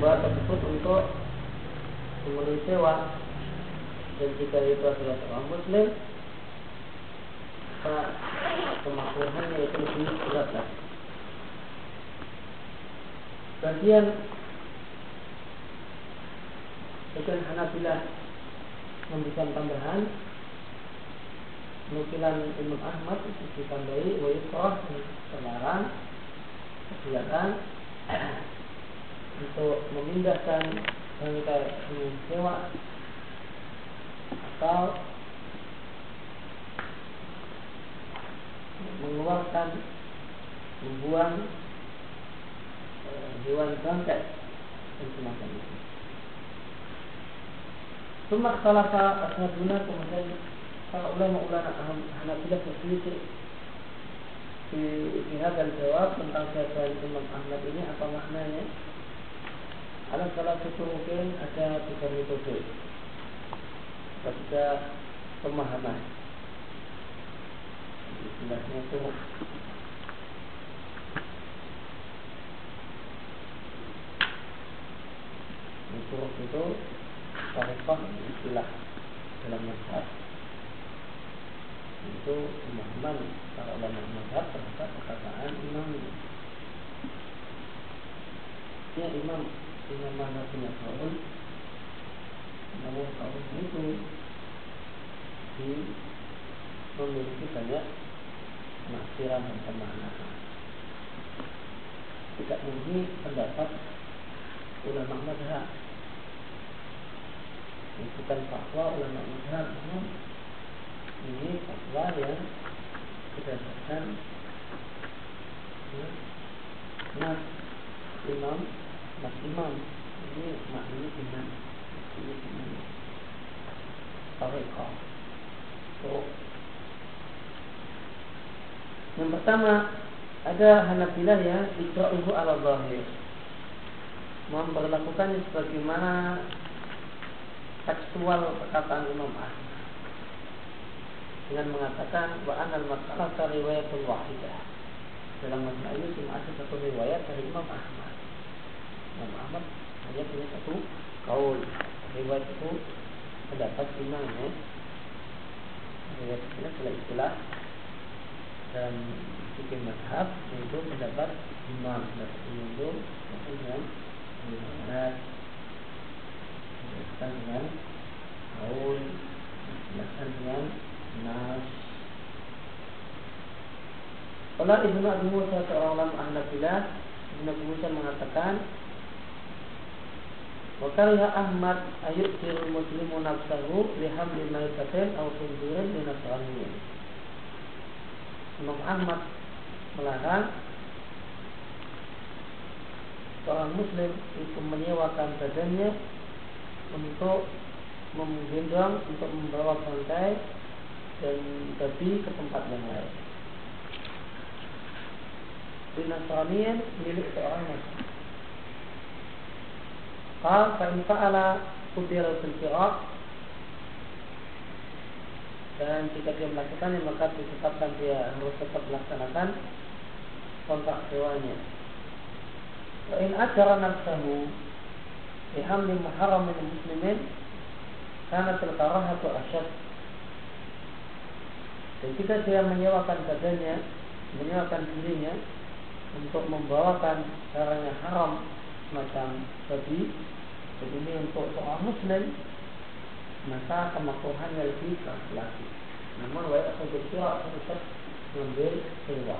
membawa tersebut untuk memenuhi sewa. Dan jika itu adalah seorang muslim maka kemakruhannya itu lebih berat lagi. Bagian bagian Hanabilah memberikan tambahan. Nukilan Imam Ahmad itu ditambahi wa yukrah terlarang silakan untuk memindahkan bangkai dengan sewa atau mengeluarkan membuang e, hewan bangkai dan semacam itu. Cuma salah satu ashabuna kemudian para ulama-ulama Hanafilah berselisih di pihak dan jawab tentang jawaban Imam Ahmad ini apa maknanya? Ada salah satu mungkin ada tiga metode, tiga pemahaman. Istilahnya itu itu itu tarifah istilah dalam masyarakat itu pemahaman para ulama mazhab terhadap perkataan imam ini. Ya imam imam mana punya kaul, namun kaul itu di memiliki banyak penafsiran dan pemaknaan. Tidak mungkin pendapat ulama mazhab. Bukan fatwa ulama mazhab, namun ini fatwa yang berdasarkan mas imam mas imam ini maknanya imam ini imam Tariqah so, yang pertama ada Hanabilah yang ikra'uhu ala zahir. Memperlakukannya sebagaimana tekstual perkataan Imam Ahmad. Dengan mengatakan wa anal masalah riwayatul wahidah. Dalam masalah ini cuma ada satu riwayat dari Imam Ahmad. Imam Ahmad hanya punya satu kaul. Riwayat itu pendapat ya. Riwayat ini adalah istilah dalam fikih madhab yaitu pendapat imam itu dengan kaul dengan Nas. Ibnu Abi Musa seorang ulama Ahnafilah, Ibnu Abi Musa mengatakan, Wakariha Ahmad ayat sirul muslimu nafsahu lihamli maitatin au kundurin di nasraniyin. Imam Ahmad melarang seorang muslim itu menyewakan badannya untuk menggendong untuk membawa bangkai dan babi ke tempat yang lain. Di Nasranian milik seorang Nasrani. Fa in fa'ala kudir al dan jika dia melakukannya maka ditetapkan dia harus tetap melaksanakan kontrak sewanya. Wa in ajara nafsahu bihamli muharram min muslimin karena terkarahatu asyad dan jika dia menyewakan badannya, menyewakan dirinya untuk membawakan caranya haram macam babi, jadi ini untuk seorang muslim, maka kemakruhannya lebih keras lagi. Namun wa aku berkira tetap mengambil sewa.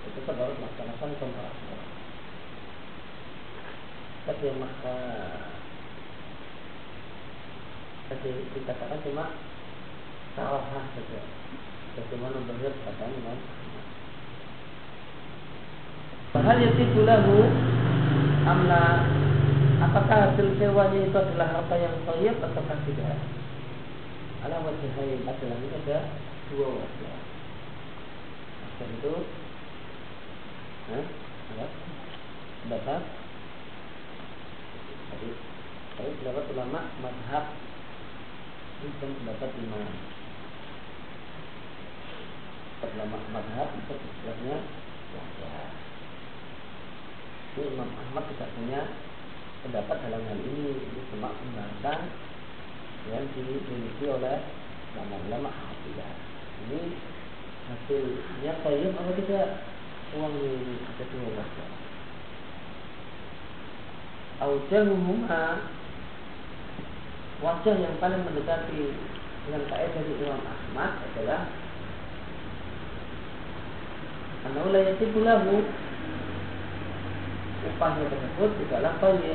Tetap harus melaksanakan kontrak Tapi maka tadi dikatakan cuma salah saja bagaimana melihat kata Imam Bahal yatibu lahu amla apakah hasil sewanya itu adalah harta yang toyib atau tidak? Ala wajahai adalah ini ada dua wajah. Itu Hah? Apa? Pendapat Tadi Tadi pendapat ulama madhab Ini pendapat imam ulama madhab itu istilahnya wajah. Ini Imam Ahmad tidak punya pendapat dalam hal ini. Ini cuma pembahasan yang dimiliki oleh ulama-ulama Hafizah ini hasilnya kayak apa tidak uang ini? Ada dua wajah Aujahuhuma wajah yang paling mendekati dengan kaidah dari Imam Ahmad adalah Anau la yatibu lahu upahnya tersebut tidaklah kaya.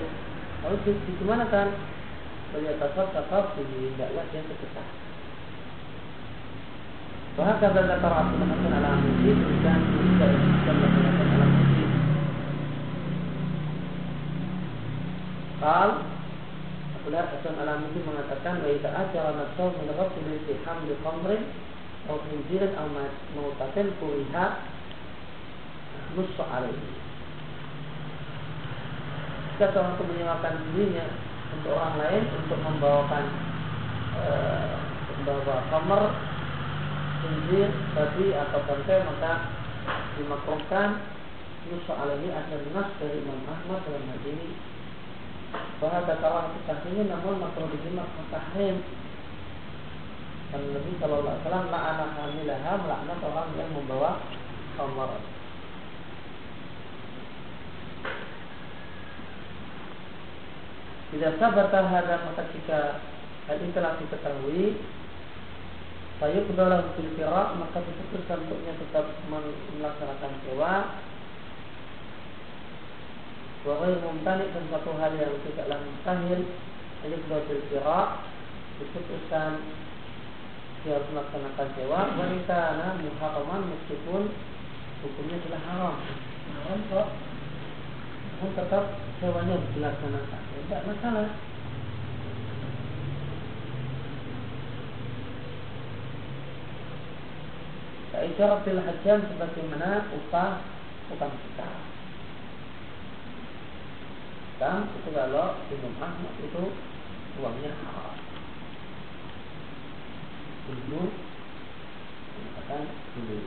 Lalu di, di mana kan? Melihat tasawuf tasawuf di tidaklah dia sedekah. Bahkan kata para ulama ala muji dan tidak dan menggunakan ala muji. Kal Abdullah Hasan ala muji mengatakan wa idza ajara nasau min rasul fi hamli khamrin atau khinzirin atau mautatin kuriha alaihi. Jika seorang itu menyewakan dirinya untuk orang lain untuk membawakan e, membawa kamar khinzir, babi atau bangkai maka dimakruhkan nusfa alaihi ada nas dari Imam Ahmad dalam hal ini. Bahwa kata orang tahrim namun makruh dijimak tahrim dan Nabi Shallallahu Alaihi Wasallam la'ana hamilaha melaknat orang yang membawa kamar Tidak sabar terhadap maka jika hal ini telah diketahui. Saya dalam filkira maka diputuskan untuknya tetap melaksanakan sewa. Wahai mumtani dan satu hal yang tidaklah mustahil Hanya kedua filkira Diputuskan Dia harus melaksanakan sewa. Wanita muharaman meskipun Hukumnya telah haram. Haram kok? Namun tetap sewanya dilaksanakan tidak masalah. Kaisyaratil hajam sebagaimana upah upah kita. Dan itu kalau Imam Ahmad itu uangnya haram. Dulu mengatakan dulu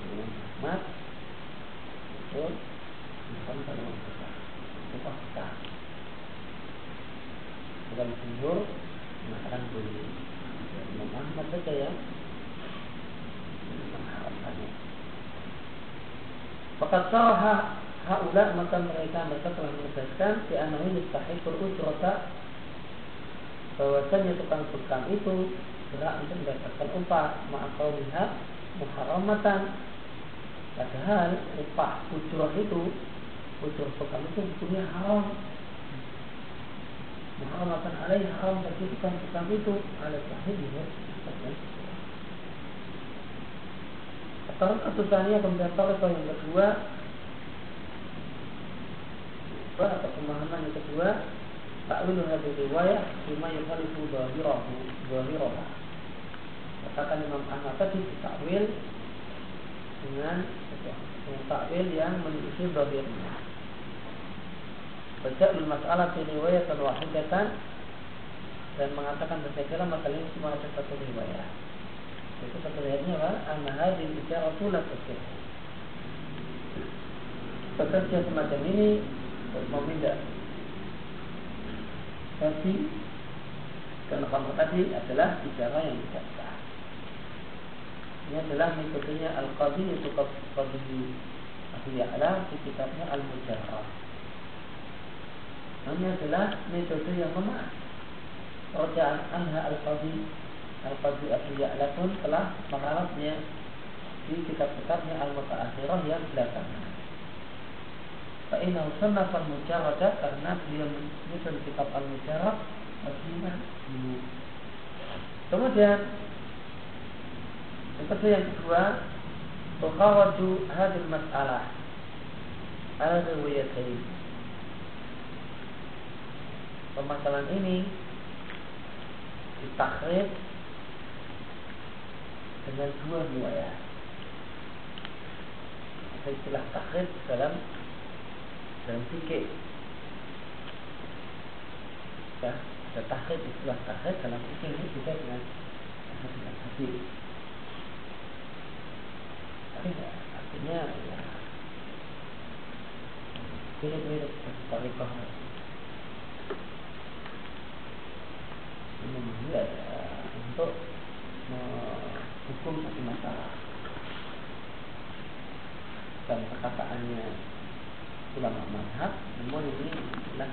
Imam Ahmad itu bukan kalau kita. Bukan jumhur mengatakan boleh. Imam Ahmad saja ya. Mengharapkannya Fakat sahaha haula maka mereka mereka telah menegaskan di anahu yustahikul ujrata. Bahwasanya tukang tukang itu berhak untuk mendapatkan upah. Ma'akau lihat muharamatan padahal upah ujrah itu ujur tukang itu hukumnya haram. Muharamatan alaih haram bagi tukang-tukang itu. Ala sahih ya. Atau ketusannya kemudian tarikh yang kedua. Atau pemahaman yang kedua. Takwil hadis riwayah lima yukhalifu zahirahu zahiraha katakan Imam Ahmad tadi takwil dengan takwil yang menyelisih zahirnya Baja'ul masalah di riwayat wahidatan dan mengatakan bersekira masalah ini cuma ada satu riwayat. Itu satu riwayatnya apa? Anna hadil bicara tulat tasir. Bekerja semacam ini memindah tapi karena kamu tadi adalah bicara yang tidak sah. Ini adalah metodenya Al-Qadi itu Qadi Abu Ya'la di kitabnya Al-Mujarrah. Ini adalah metode yang lemah. Rojaan Anha Al-Qadi Al-Qadi Abu Ya'la pun telah mengarapnya di kitab-kitabnya Al-Muta'akhirah yang belakangan. Fa'inahu sunnah al-mujarradah karena beliau menyusun kitab al-mujarrad Madinah dulu. Kemudian kedua yang kedua Tukharaju hadil mas'alah Al-Riwayatain permasalahan ini ditakrif dengan dua riwayat. Ada istilah takrif dalam dalam fikih. Ya, ada takrif istilah takrif dalam fikih ini juga dengan dengan hadis. Tapi ya, artinya ya mirip-mirip tarikah ini ya, untuk menghukum satu masalah. Dan perkataannya ulama mazhab namun ini adalah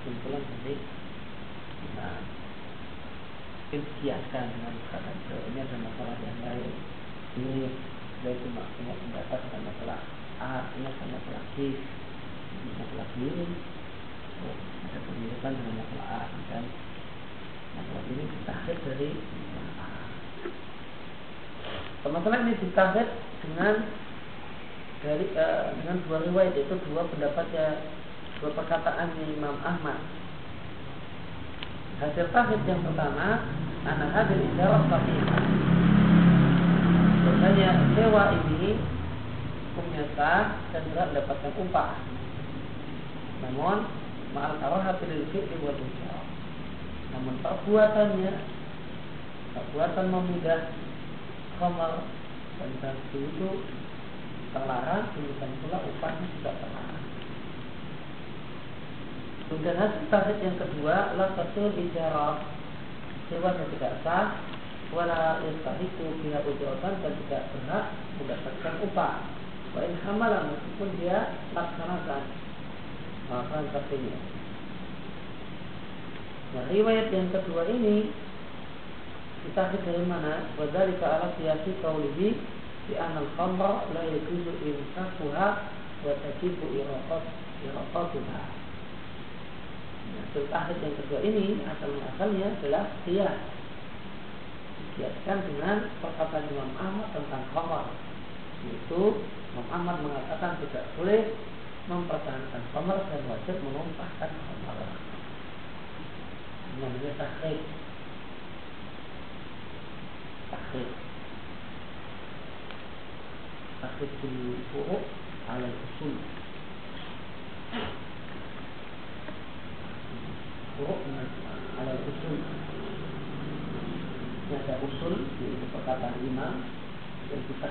kesimpulan dari nah, dikiaskan dengan kata ini ada masalah yang lain. Ini dari cuma punya pendapat dengan masalah A ini sama masalah B masalah B. Oh, ada pemilikan dengan masalah A dan ini ditarik dari masalah ini ditarik dengan dari uh, dengan dua riwayat itu dua pendapatnya dua perkataan Imam Ahmad. Hasil tahid yang pertama anak hadir ijarah sahihah Bahasanya sewa ini hukumnya sah dan juga mendapatkan upah. Namun ma'al karahati lil fi'li wal Namun perbuatannya perbuatan memudah khamar dan satu itu terlarang demikian pula upahnya juga terlarang. Kemudian hasil tahid yang kedua la tasul ijarah yang tidak sah wala yastahiku pihak ujratan dan tidak berhak mendapatkan upah. Wa in hamala meskipun dia laksanakan melakukan transaksinya. Nah, riwayat yang kedua ini kita dari mana? Wadali ke ala siyasi kaulihi di anal khamra la yajuzu insafuha wa tajibu iraqat iraqatuha. Nah, yang kedua ini asal asalnya adalah siyah dikiaskan dengan perkataan Imam Ahmad tentang khamar yaitu Imam Ahmad mengatakan tidak boleh mempertahankan khamar dan wajib menumpahkan khamar namanya tahrib tahrib tahrib di furu' ala usul. Furu' ala usul. Ada usul yaitu perkataan imam dan kita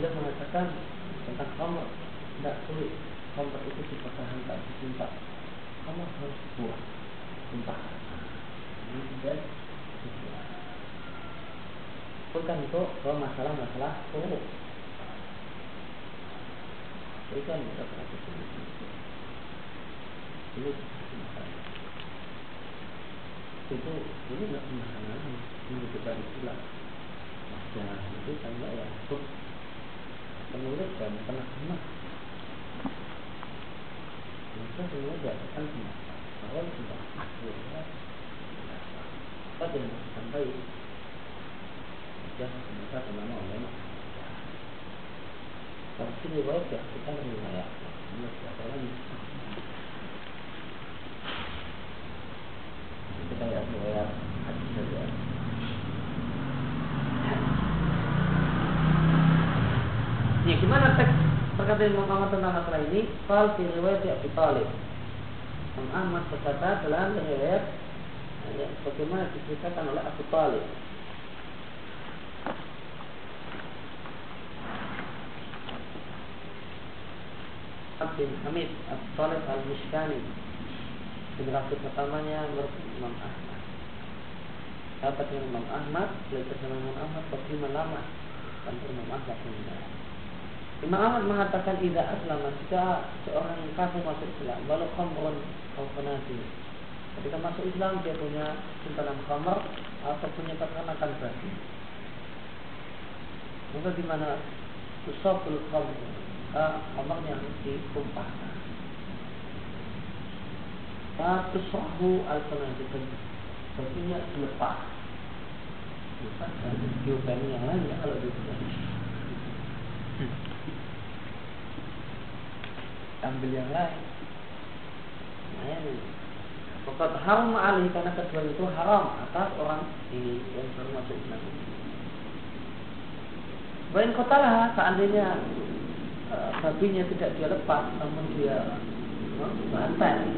Dia mengatakan tentang khamr. Tidak sulit khamr itu dipertahankan disumpah khamr harus dibuang ini tidak bukan itu bahwa masalah-masalah buruk itu kan kita pernah ini itu ini nggak ini kita istilah jangan itu saya ya. Untuk penulis dan pernah pernah. Maka semua bahwa sudah akhirnya kita tidak sampai jangan semasa selama oleh Pasti riwayat ya kita riwayat. Siapa lagi? kita lihat riwayat hadis saja. Ya, gimana teks perkataan Imam Ahmad tentang masalah ini? Fal fi riwayat Abi Talib. Imam Ahmad berkata dalam riwayat ya, bagaimana diceritakan oleh Abu Talib. Abdul Hamid Abu Talib Al-Mishkani generasi pertamanya menurut Imam Ahmad. Dapat Imam Ahmad, belajar dengan Imam Ahmad bagaimana lama sampai Imam Ahmad meninggal. Imam Ahmad mengatakan tidak aslama jika seorang kafir masuk Islam walau khamrun atau. Ketika masuk Islam dia punya simpanan khamr atau punya peternakan babi. Maka di mana usaful khamr, khamr yang ditumpahkan satu sahu alternatif Sepertinya lepas Lepas Jawaban yang lain ya kalau gitu Ambil yang lain Nah ini Fakat haram alih karena kedua itu haram atas orang di yang baru masuk Islam. Bain kotalah seandainya uh, babinya tidak dia lepas, namun dia uh, bantai,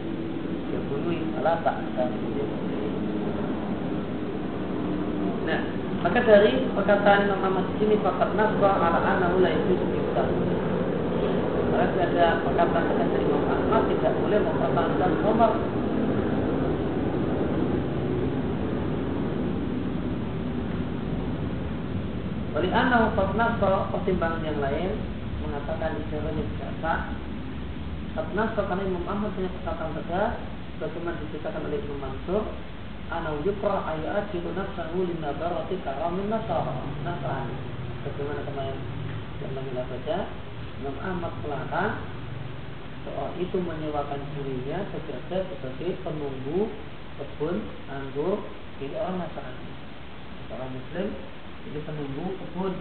dia bunuh malah tak Nah, maka dari perkataan Imam Ahmad sini fakat nasbah ala anahu la itu. Berarti ada perkataan dari Imam Ahmad tidak boleh mempertahankan Umar Wali anau fatnaso pertimbangan yang lain mengatakan isyaratnya tidak sah. Fatnaso karena Imam Ahmad punya perkataan tegas bagaimana diceritakan oleh Imam Mansur Anau yukra ayat jiru nafsahu lina barati karamin nasara Nasrani. Bagaimana kemarin? Yang mengira saja Imam Ahmad melarang Soal itu menyewakan dirinya sebagai sebagai penunggu kebun anggur Jadi orang Nasrani Orang Muslim jadi penunggu kebun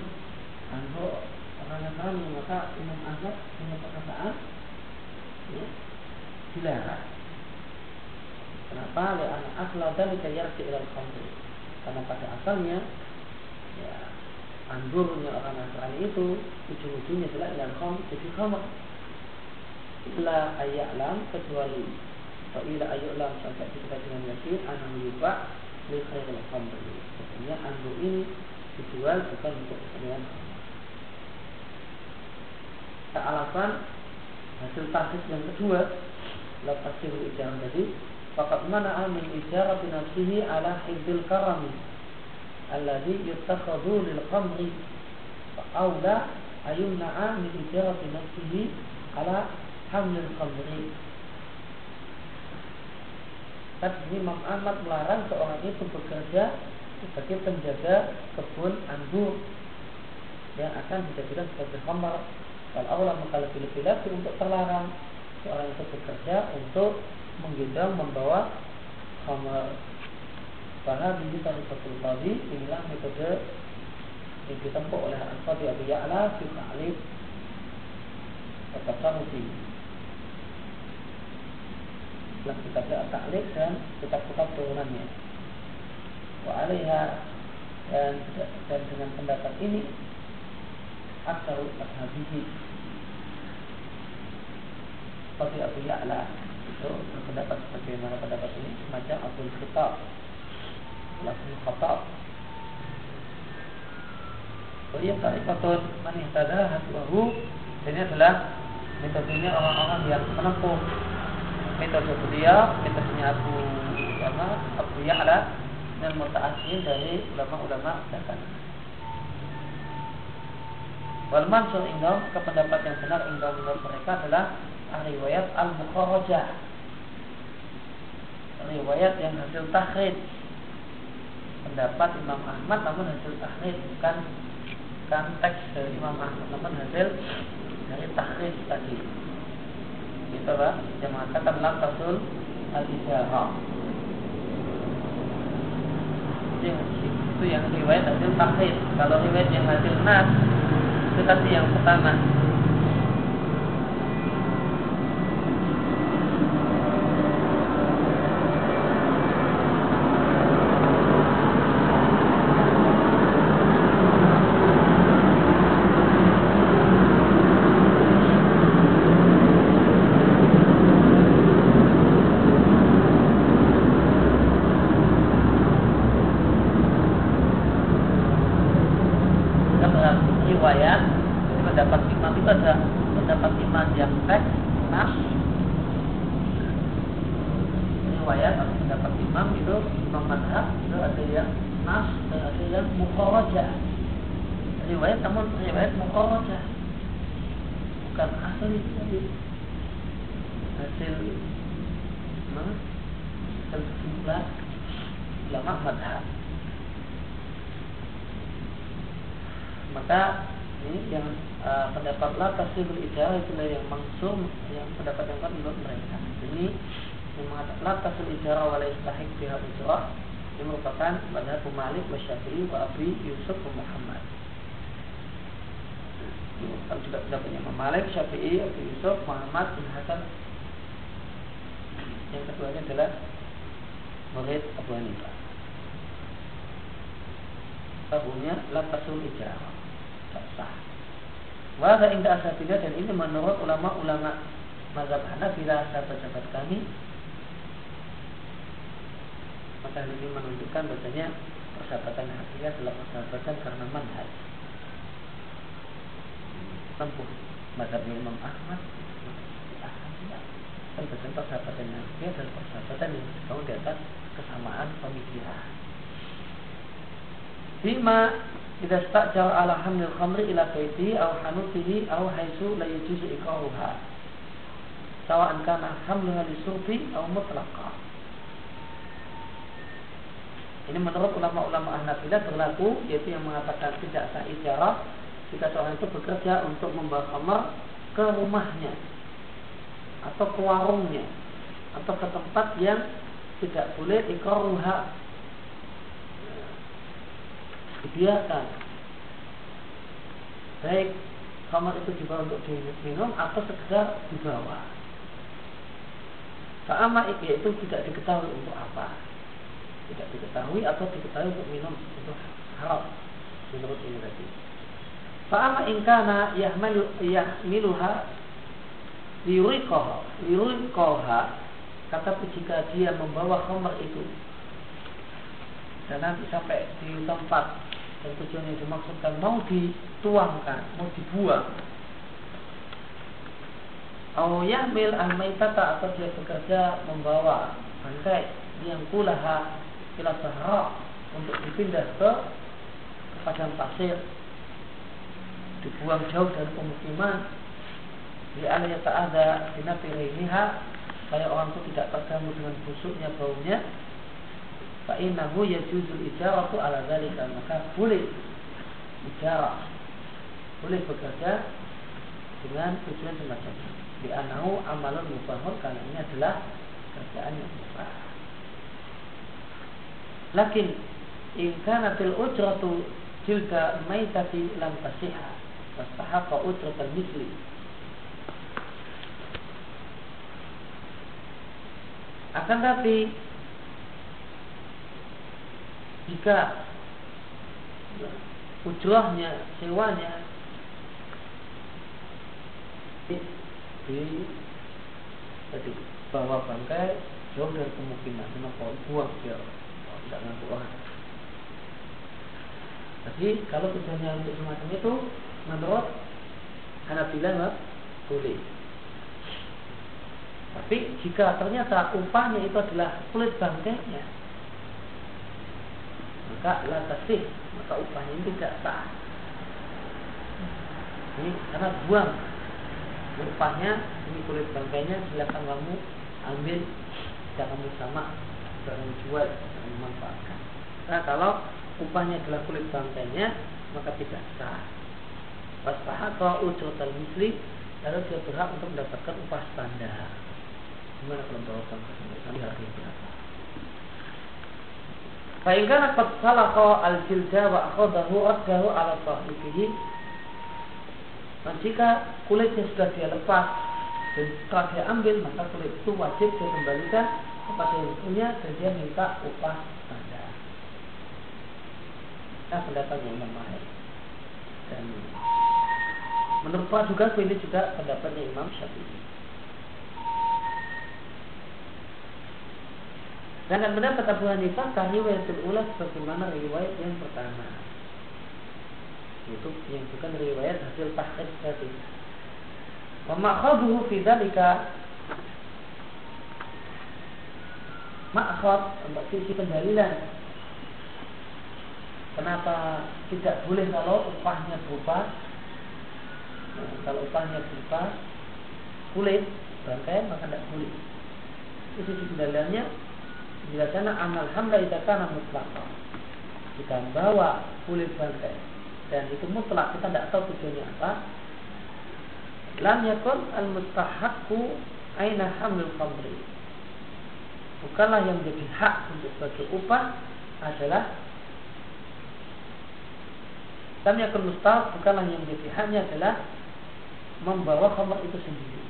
anggur orang Nasrani maka Imam Ahmad punya perkataan ya, dilarang. Kenapa? Karena asal dan yarji ilal khamri. Karena pada asalnya ya anggurnya orang Nasrani itu ujung-ujungnya adalah ilal khamr jadi khamr. Illa ayaklam kecuali atau ila ayaklam sampai kita dengan yakin anak yuba li khairul khamri. Maksudnya anggur ini dijual bukan untuk kepentingan alasan hasil tahsis yang kedua lepas itu ijarah tadi Fakat mana amin ijarah binafsihi ala hibdil karami Alladhi yutakhadu lil khamri Fa'awla ayumna'a min ijarah binafsihi ala hamlil khamri Tapi Imam Ahmad melarang seorang itu bekerja sebagai penjaga kebun anggur yang akan dijadikan sebagai khamar. Kalau Allah maka lebih-lebih lagi untuk terlarang seorang itu bekerja untuk menggendong membawa khamar karena tadi betul tadi inilah metode yang ditempuh oleh Al-Fadhi Abu Ya'la fi ta'lib At-Tasarufi dalam kitab Ta'lib dan kitab-kitab turunannya. Wa alaiha dan, dan dengan pendapat ini akar ashabihi seperti Abu Ya'la itu berpendapat bagaimana pendapat ini semacam Abu Khitab Abu Khattab Beliau tarikatun man ihtada hasuahu Ini adalah metodenya orang-orang yang menempuh metode beliau, metodenya Abu Abu Ya'la dan mutaakhir dari ulama-ulama belakangan. Wal mansur indom kependapat yang benar indom menurut mereka adalah riwayat al mukharajah riwayat yang hasil tahrid pendapat Imam Ahmad namun hasil tahrid bukan bukan teks dari Imam Ahmad namun hasil dari tahrid tadi. Itu lah yang mengatakan lam tasul al ijarah itu yang riwayat hasil takhir kalau riwayat yang hasil nas itu tadi yang pertama tafsirul ijarah itulah yang maksum yang pendapat yang kuat menurut mereka. Ini yang mengatakan la tafsir ijarah wa la yastahik biha ujrah ini merupakan madhab Malik wa Syafi'i wa Abi Yusuf wa Muhammad. Merupakan juga pendapatnya Imam Malik, Syafi'i, Abi Yusuf, Muhammad bin Hasan. Yang keduanya adalah murid Abu Hanifah. Tahunya la tafsir ijarah. Sah. Wahada indah asatidah dan ini menurut ulama-ulama mazhab Hanafilah sahabat-sahabat kami maka ini menunjukkan bahasanya persahabatan Hanafilah adalah persahabatan karena manhaj tempuh Maka Imam Ahmad tentang persahabatan Nabi dan persahabatan yang dibangun di atas kesamaan pemikiran. Bima idza stajal ala hamil khamri ila baiti aw hanutihi aw haisu la yajuzu iqaruha. Sawa'an kana hamluha li aw mutlaqa. Ini menurut ulama-ulama Ahnafilah berlaku yaitu yang mengatakan tidak sah ijarah jika seorang itu bekerja untuk membawa khamar ke rumahnya. Atau ke warungnya. Atau ke tempat yang tidak boleh ikroruha dibiarkan baik kamar itu juga untuk diminum atau sekedar dibawa. Fa'ama itu tidak diketahui untuk apa. Tidak diketahui atau diketahui untuk minum. Untuk haram. Menurut ini tadi Fa'ama ingkana yahmiluha lirikoha lirikoha kata jika dia membawa khamar itu dan nanti sampai di tempat dan tujuan yang dimaksudkan mau dituangkan, mau dibuang. Au yahmil al-maitata atau dia bekerja membawa bangkai yang kulaha ila sahara untuk dipindah ke padang pasir dibuang jauh dari pemukiman. Li'ala yata'adha binafiriha Supaya orang itu tidak terganggu dengan busuknya baunya. Fa'innahu yajuzul ijaratu ala dhalika. Maka boleh ijarah Boleh bekerja dengan tujuan semacam ini Li'anahu amalun mubahun Karena ini adalah kerjaan yang mubah. Lakin In kanatil ujratu Jilda maitati lam tasiha Wastahaqa ujratal misli Akan tapi jika ujrahnya, sewanya di tadi bawa bangkai jauh dari pemukiman kenapa buang dia? Tidak ngaku orang. Jadi kalau tujuannya untuk semacam itu menurut bilang boleh tapi jika ternyata upahnya itu adalah kulit bangkainya, maka latasih, maka upahnya ini tidak sah. Ini karena buang upahnya, ini kulit bangkainya, silakan kamu ambil, tidak kamu sama, kamu jual, kamu manfaatkan. Nah kalau upahnya adalah kulit bangkainya, maka tidak sah. Atau ujur misli, lalu dia berhak untuk mendapatkan upah standar. Gimana kalau bawakan di hari berapa? Fa'inkan qad salaqa al-jilda wa akhadahu addahu ala sahibihi Dan jika kulitnya sudah dia lepas dan setelah dia ambil maka kulit itu wajib dia kembalikan kepada yang punya dan dia minta upah tanda. Nah pendapatnya Imam Mahir dan menurut Pak juga ini juga pendapatnya Imam Syafi'i. Sedangkan pendapat Abu Hanifah riwayatul ula sebagaimana riwayat yang pertama. Itu yang bukan riwayat hasil tahqiq tadi. Wa ma'khaduhu fi untuk sisi pendalilan Kenapa tidak boleh kalau upahnya berupa nah, kalau upahnya berupa kulit bangkai maka tidak boleh. Itu pendalilannya bila sana amal hamla itu karena mutlak. Kita bawa kulit bangkai dan itu mutlak kita tidak tahu tujuannya apa. Lam yakun al mustahaqqu aina hamil khamri. Bukanlah yang jadi hak untuk sebagai upah adalah Islam yang kemustaf bukanlah yang menjadi haknya adalah membawa khamr itu sendiri.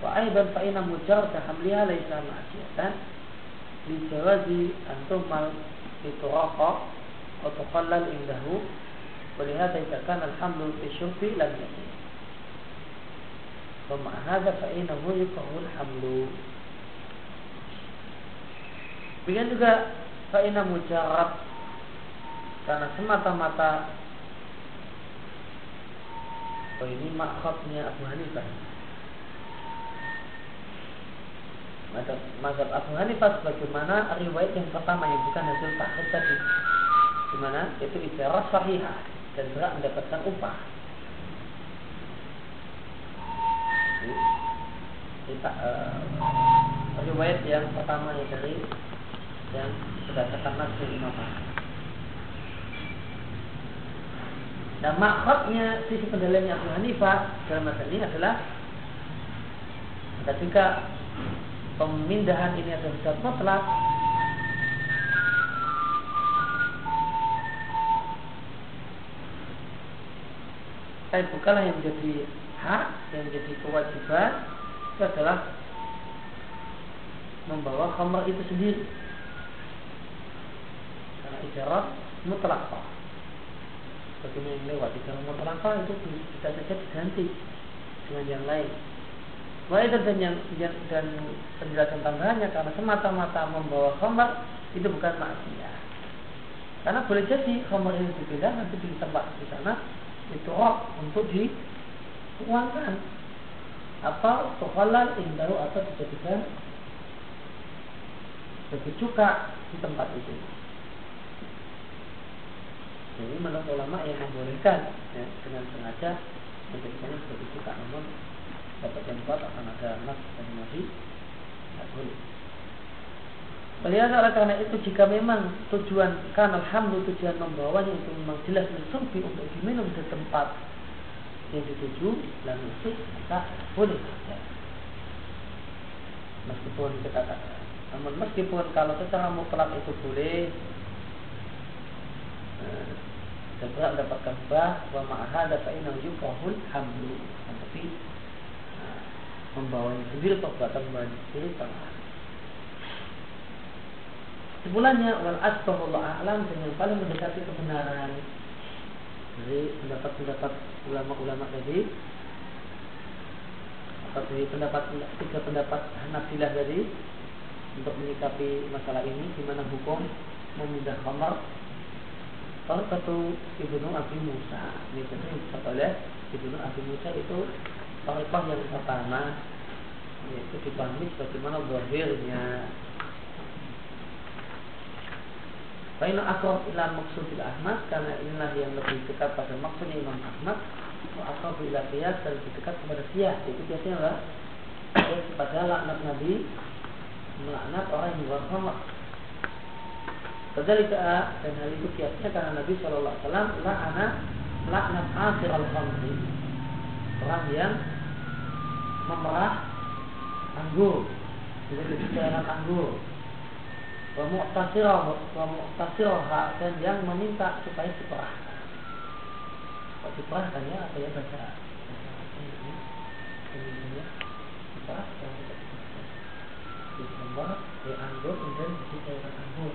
Wa aiban fa inna mujarrad hamliha laisa ma'siyatan li jawazi an tumal bi turaqa wa tuqallal indahu wa li hadha idza kana al-hamlu fi syurfi lam yakun. Wa ma'a hadha fa innahu yuqahu al-hamlu. Demikian juga fa inna mujarrad karena semata-mata Oh ini makhotnya Abu Hanifah. Mazhab Abu Hanifah sebagaimana riwayat yang pertama yang bukan hasil takhir tadi. Di mana itu ibarat sahihah dan berhak mendapatkan upah. Kita, uh, riwayat yang pertama dari yang berdasarkan nasi Imam Dan makhotnya sisi pendalilannya Abu Hanifah dalam masalah ini adalah ketika pemindahan ini adalah zat mutlak Tapi bukanlah yang menjadi hak, yang menjadi kewajiban itu adalah membawa khamar itu sendiri. Karena isyarat mutlak bagaimana yang lewat di dalam neraka itu bisa saja diganti dengan yang lain. Itu dan yang, dan penjelasan tambahannya karena semata-mata membawa khamar itu bukan maksiat. Karena boleh jadi khamar ini dipindah nanti di tempat di sana itu roh untuk diuangkan atau tukhalal indahu atau dijadikan sebagai cuka di tempat itu. Ini menurut ulama yang membolehkan ya, dengan sengaja menjadikannya sebagai suka namun dapat kuat akan ada nas dan nabi tidak boleh. Melihat oleh karena itu jika memang tujuan kan alhamdulillah tujuan membawanya itu memang jelas mensubi untuk diminum di tempat yang dituju dan itu maka boleh ya. meskipun kita namun meskipun kalau secara mutlak itu boleh eh, dan berhak mendapatkan bah wa ma'ahada fa innahu yukrahul hamlu. Tapi nah, membawanya sendiri perbuatan membawanya sendiri salah Kesimpulannya wal asbahullah a'lam dengan paling mendekati kebenaran dari pendapat-pendapat ulama-ulama tadi atau dari pendapat tiga pendapat Hanafilah tadi untuk menyikapi masalah ini di mana hukum memindah kamar Salah satu Ibnu Abi Musa Ini disebut oleh Ibnu Abi Musa itu Tarifah yang pertama Yaitu dipahami bagaimana Zahirnya. Faina akrab ila maksudil Ahmad Karena inilah yang lebih dekat pada maksudnya Imam Ahmad Wa akrab ila qiyas Dan lebih dekat kepada qiyas. Itu biasanya adalah Pada laknat Nabi Melaknat orang yang berkhamar Kedalika dan hal itu kiasnya karena Nabi Shallallahu Alaihi Wasallam la'ana laknat akhir al khamri orang yang memerah anggur. Jadi cairan anggur. Wa mu'tasirah wa mu'tasirah dan yang meminta supaya diperah. Kok diperahkan ya? Apa ya baca diperah diperah. Di anggur kemudian di cairan anggur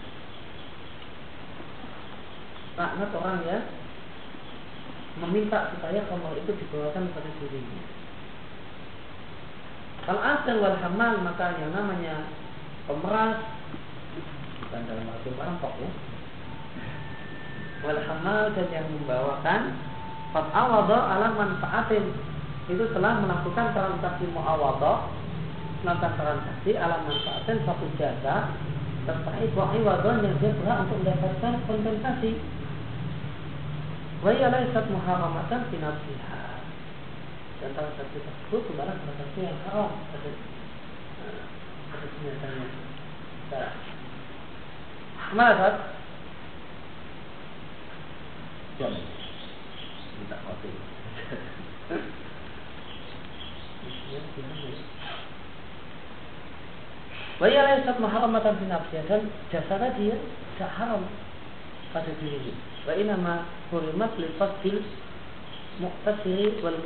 laknat orang yang meminta supaya khamar itu dibawakan kepada dirinya. Kalau asal wal hamal maka yang namanya pemeras bukan dalam arti merampok ya. Wal hamal dan yang membawakan Fat awadha ala manfaatin itu telah melakukan transaksi muawadha melakukan transaksi ala manfaatin satu jasa terkait wa'iwadhan yang dia berhak untuk mendapatkan kompensasi Wahia laisat muharamatan fi nafsiha. Dan transaksi tersebut adalah transaksi yang haram pada pada kenyataannya. Nah, Mana Jom. Minta kopi. Wahia laisat muharamatan fi nafsiha dan jasa tadi ya tidak haram pada dirinya wa inama hurimat li fasdil muqtasiri wal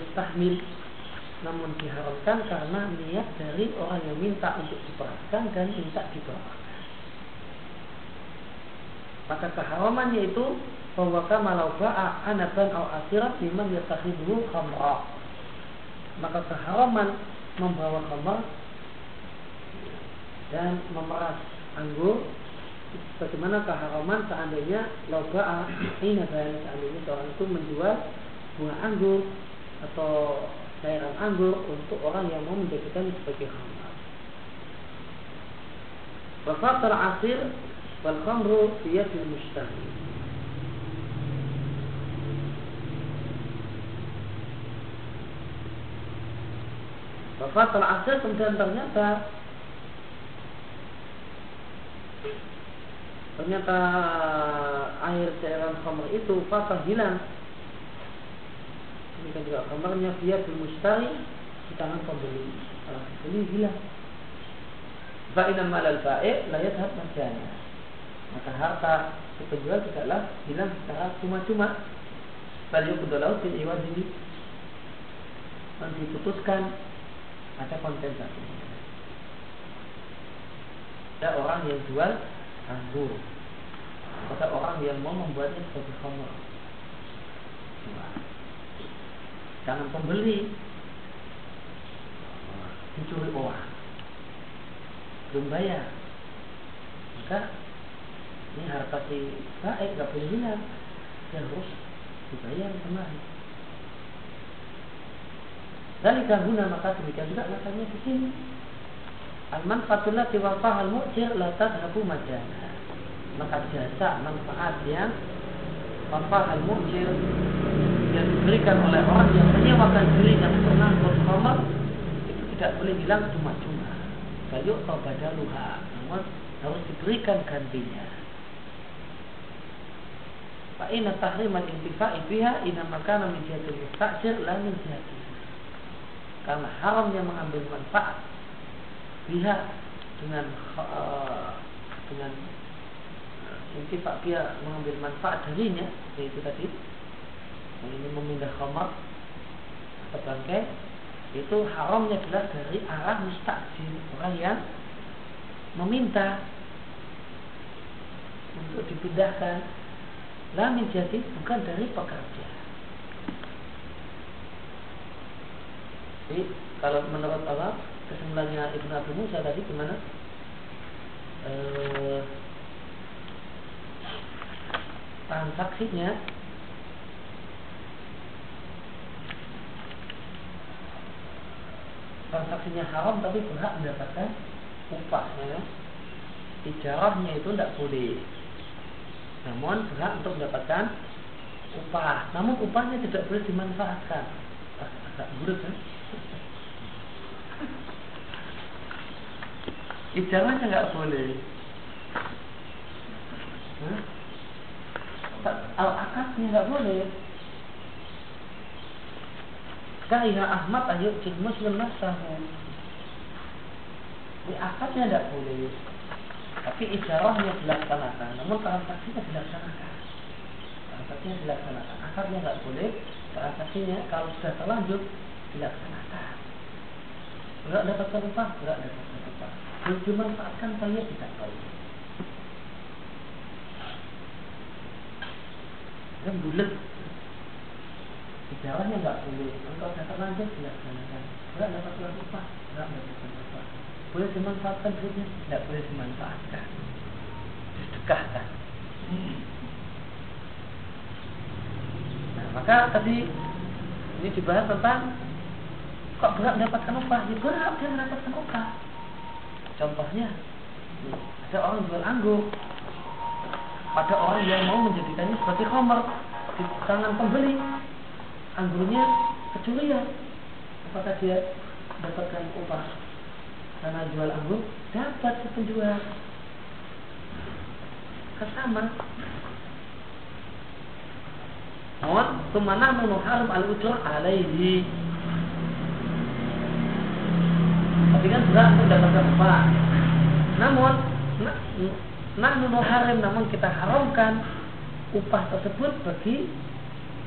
namun diharamkan karena niat dari orang yang minta untuk diperhatikan dan minta dibawa. Maka keharaman yaitu bahwa kamalau ba'a anaban au asirat liman yatakhiduhu khamra. Maka keharaman membawa khamar dan memeras anggur bagaimana keharaman seandainya lauba'a inaban seandainya seorang itu menjual bunga anggur atau cairan anggur untuk orang yang mau menjadikan sebagai khamar. Wafatul asir wal khamru biyadil mustahil. Wafatul asir kemudian ternyata ternyata air cairan khamr itu patah hilang ini kan juga kamarnya dia bermustari di tangan pembeli. Pembeli hilang. Fa'inam malal fa'i la yadhab majana. Maka harta si penjual tidaklah hilang secara cuma-cuma. Bal yukudalau fil iwadihi dan diputuskan ada kompensasi. Ada orang yang jual anggur pada orang yang mau membuatnya sebagai khamr. Jangan pembeli. Mencuri uang. Belum bayar. Maka ini harta si baik gak boleh hilang dia harus dibayar kemarin. Dari guna maka demikian juga makanya di sini Al-manfaatullah tiwafah al-mu'jir la tadhabu majana. Maka jasa manfaat yang wafah al-mu'jir yang diberikan oleh orang yang menyewakan diri yang pernah berkhamar itu tidak boleh hilang cuma-cuma. Bayu atau badaluha, namun harus diberikan gantinya. Fa inna tahrim al-intifa'i biha inna makana min jihatil mustajir la min Karena haramnya mengambil manfaat pihak dengan uh, dengan uh, intifak dia mengambil manfaat darinya yaitu tadi yang ini memindah khamar atau bangkai itu haramnya adalah dari arah mustajir orang yang meminta untuk dipindahkan. Lamin jadi bukan dari pekerja. Jadi kalau menurut Allah kesimpulannya Ibnu Abu Musa tadi gimana? Eh, transaksinya. Transaksinya haram tapi berhak mendapatkan upahnya. Ijarahnya itu tidak boleh. Namun berhak untuk mendapatkan upah. Namun upahnya tidak boleh dimanfaatkan. Agak buruk kan Ijarahnya nggak boleh. Al-akadnya nggak boleh. Kaya Ahmad ayo cik muslim nasahu. Di akadnya tidak boleh. Tapi ijarahnya dilaksanakan. Namun transaksinya dilaksanakan. Transaksinya dilaksanakan. Akadnya nggak boleh. Transaksinya kalau sudah terlanjur dilaksanakan. Enggak dapatkan upah, enggak dapatkan upah yang dimanfaatkan saya tidak tahu. Kan bulat. Bicaranya nggak boleh. Engkau datang aja dilaksanakan. Enggak dapat uang upah, enggak dapat upah. Boleh dimanfaatkan duitnya, tidak boleh dimanfaatkan. Disedekahkan. Nah, maka tadi ini dibahas tentang kok berat mendapatkan upah? Ya berat dia mendapatkan upah. Contohnya, ada orang jual anggur. Ada orang yang mau menjadikannya sebagai komer di tangan pembeli. Anggurnya kecurian. Apakah dia dapatkan upah? Karena jual anggur, dapat si penjual. Kesama. Namun, ke mana menuharum al-ujur alaihi tapi kan berat mendapatkan upah. Namun, nahnu haram namun kita haramkan upah tersebut bagi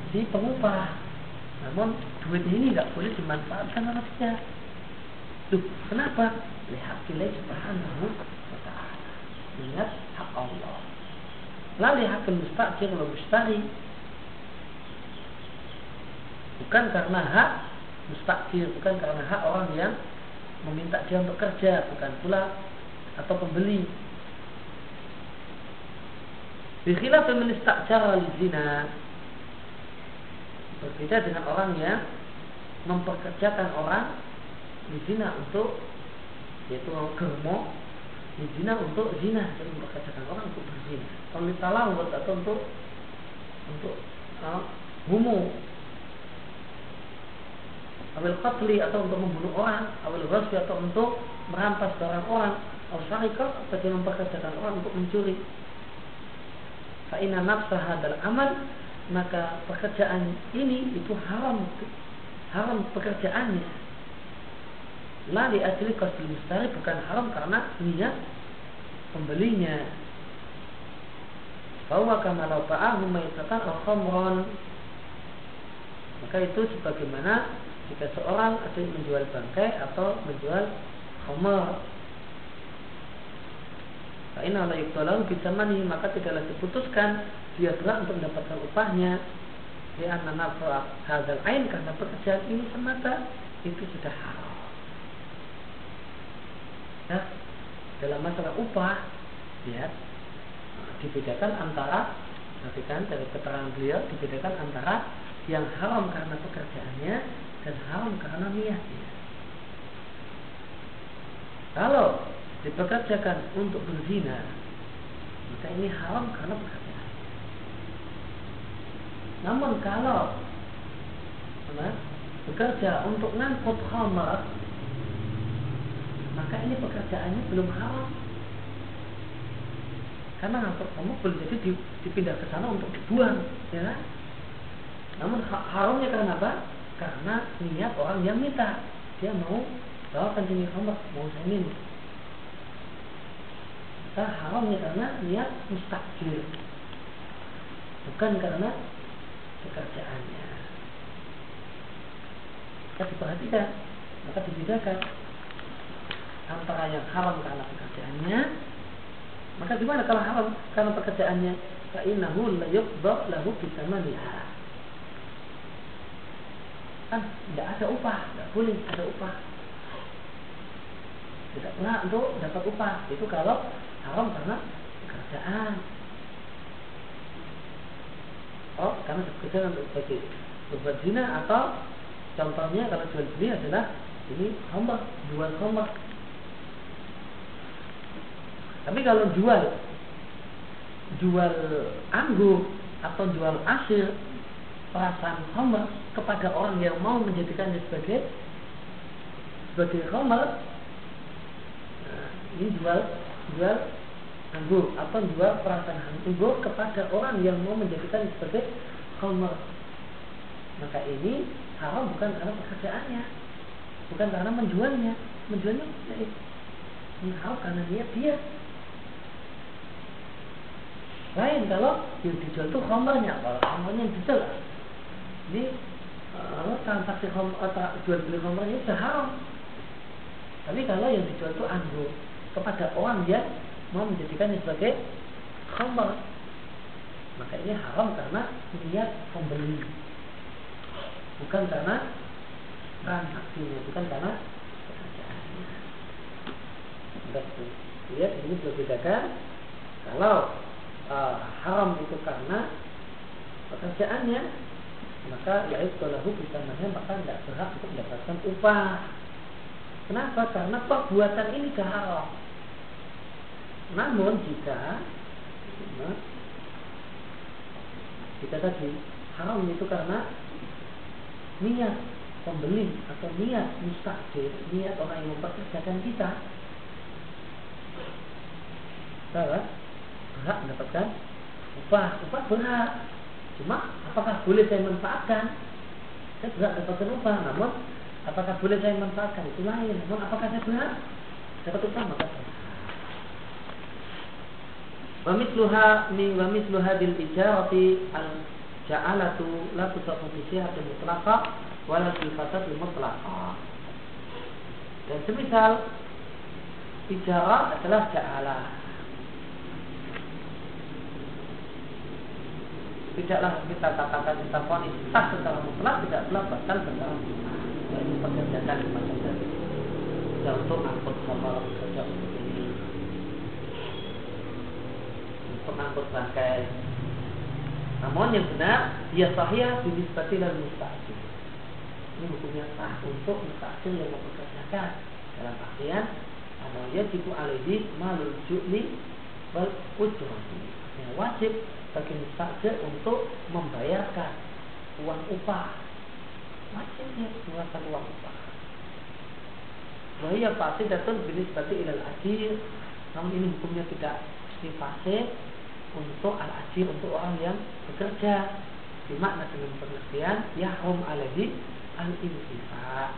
si pengupah. Namun duit ini nggak boleh dimanfaatkan oleh dia. Tuh, kenapa? Lihat kilai subhanahu wa ta'ala. Hak Allah. Lalu hak mustakir wa mustari. Bukan karena hak mustakir, bukan karena hak orang yang meminta dia untuk kerja, bukan pula atau pembeli. Bikhilaf man istajara zina. Berbeda dengan orang yang memperkerjakan orang zina untuk yaitu germo zina untuk zina. Jadi memperkerjakan orang untuk berzina. Kalau atau untuk untuk uh, awil qatli atau untuk membunuh orang. Awil rasbi atau untuk merampas barang orang. Atau syarikat atau memperkerjakan orang untuk mencuri. Fa'ina nafsah hadal amal maka pekerjaan ini itu haram haram pekerjaannya. La asli qasdil mustari bukan haram karena niat pembelinya. Bahwa kama law ba'ahu maitatan al maka itu sebagaimana jika seorang ada menjual bangkai atau menjual khamar. Fa'inna la yuktalahu bisa mani maka tidaklah diputuskan. Dia berhak untuk mendapatkan upahnya. Di anak hadal ain karena pekerjaan ini semata itu sudah haram. Ya, dalam masalah upah, lihat dibedakan antara perhatikan dari keterangan beliau dibedakan antara yang haram karena pekerjaannya dan haram karena niatnya. Kalau dipekerjakan untuk berzina, maka ini haram karena pekerjaan. Namun kalau apa, bekerja untuk ngangkut khamar maka ini pekerjaannya belum haram karena ngangkut khamar boleh jadi dipindah ke sana untuk dibuang ya kan? namun haramnya karena apa karena niat orang yang minta dia mau bawakan sini khamar mau saya minum maka haramnya karena niat mustakir bukan karena pekerjaannya. Maka diperhatikan, maka dibedakan antara yang haram karena pekerjaannya, maka gimana kalau haram karena pekerjaannya? Fa'innahu la yuqda lahu bisamaniha. Kan tidak ada upah, tidak boleh ada upah. Tidak pernah untuk dapat upah. Itu kalau haram karena pekerjaan oh karena bekerja untuk bagi berbuat zina atau contohnya kalau jual beli adalah ini homer jual homer tapi kalau jual jual anggur atau jual asir perasaan homer kepada orang yang mau menjadikannya sebagai sebagai homer nah, ini jual jual anggur atau jual perasaan anggur kepada orang yang mau menjadikan sebagai khamr maka ini haram bukan karena pekerjaannya bukan karena menjualnya. Menjualnya ya, ini haram karena dia dia. Lain kalau yang dijual itu khamrnya kalau khamrnya dijual ini uh, transaksi khom, uh, jual beli khamrnya itu haram. Tapi kalau yang dijual itu anggur kepada orang yang mau menjadikannya sebagai khamar maka ini haram karena niat pembeli. Bukan karena transaksinya bukan karena pekerjaannya. Lihat ini. Berbeda kalau uh, haram itu karena pekerjaannya maka ya itu kalau bisa maka tidak berhak untuk mendapatkan upah. Kenapa? Karena perbuatan ini haram. Namun jika jika tadi haram itu karena niat pembeli atau niat mustakir, niat orang yang mempekerjakan kita, berhak mendapatkan upah, upah berhak. Cuma apakah boleh saya manfaatkan? Saya berhak dapatkan upah, namun apakah boleh saya manfaatkan itu lain. Namun apakah saya berhak dapat upah maka Wa mithluha min wa mithlu hadil ijarati al ja'alatu la tusafu bi sihatin mutlaqa wala bil fasad mutlaqa. Dan semisal ijarah adalah ja'ala. Tidaklah kita katakan kita fonis sah secara mutlak, tidak pula batal secara mutlak. Ini pekerjaan semacam tadi. Dan untuk angkut sama seperti ini. Untuk angkut bangkai. Namun yang benar, dia sahih binisbati dan mustahil. Ini hukumnya sah untuk mustahil yang mempekerjakan dalam artian karena yajibu alaihi malul ju'li wal ujrati. Wajib bagi mustajir untuk membayarkan uang upah. Wajibnya mengeluarkan uang upah. Wahia pasti datang bilis berarti ilal ajir. Namun ini hukumnya tidak difase untuk al ajir untuk orang yang bekerja. Dimakna dengan pengertian yahrum alaihi al intifa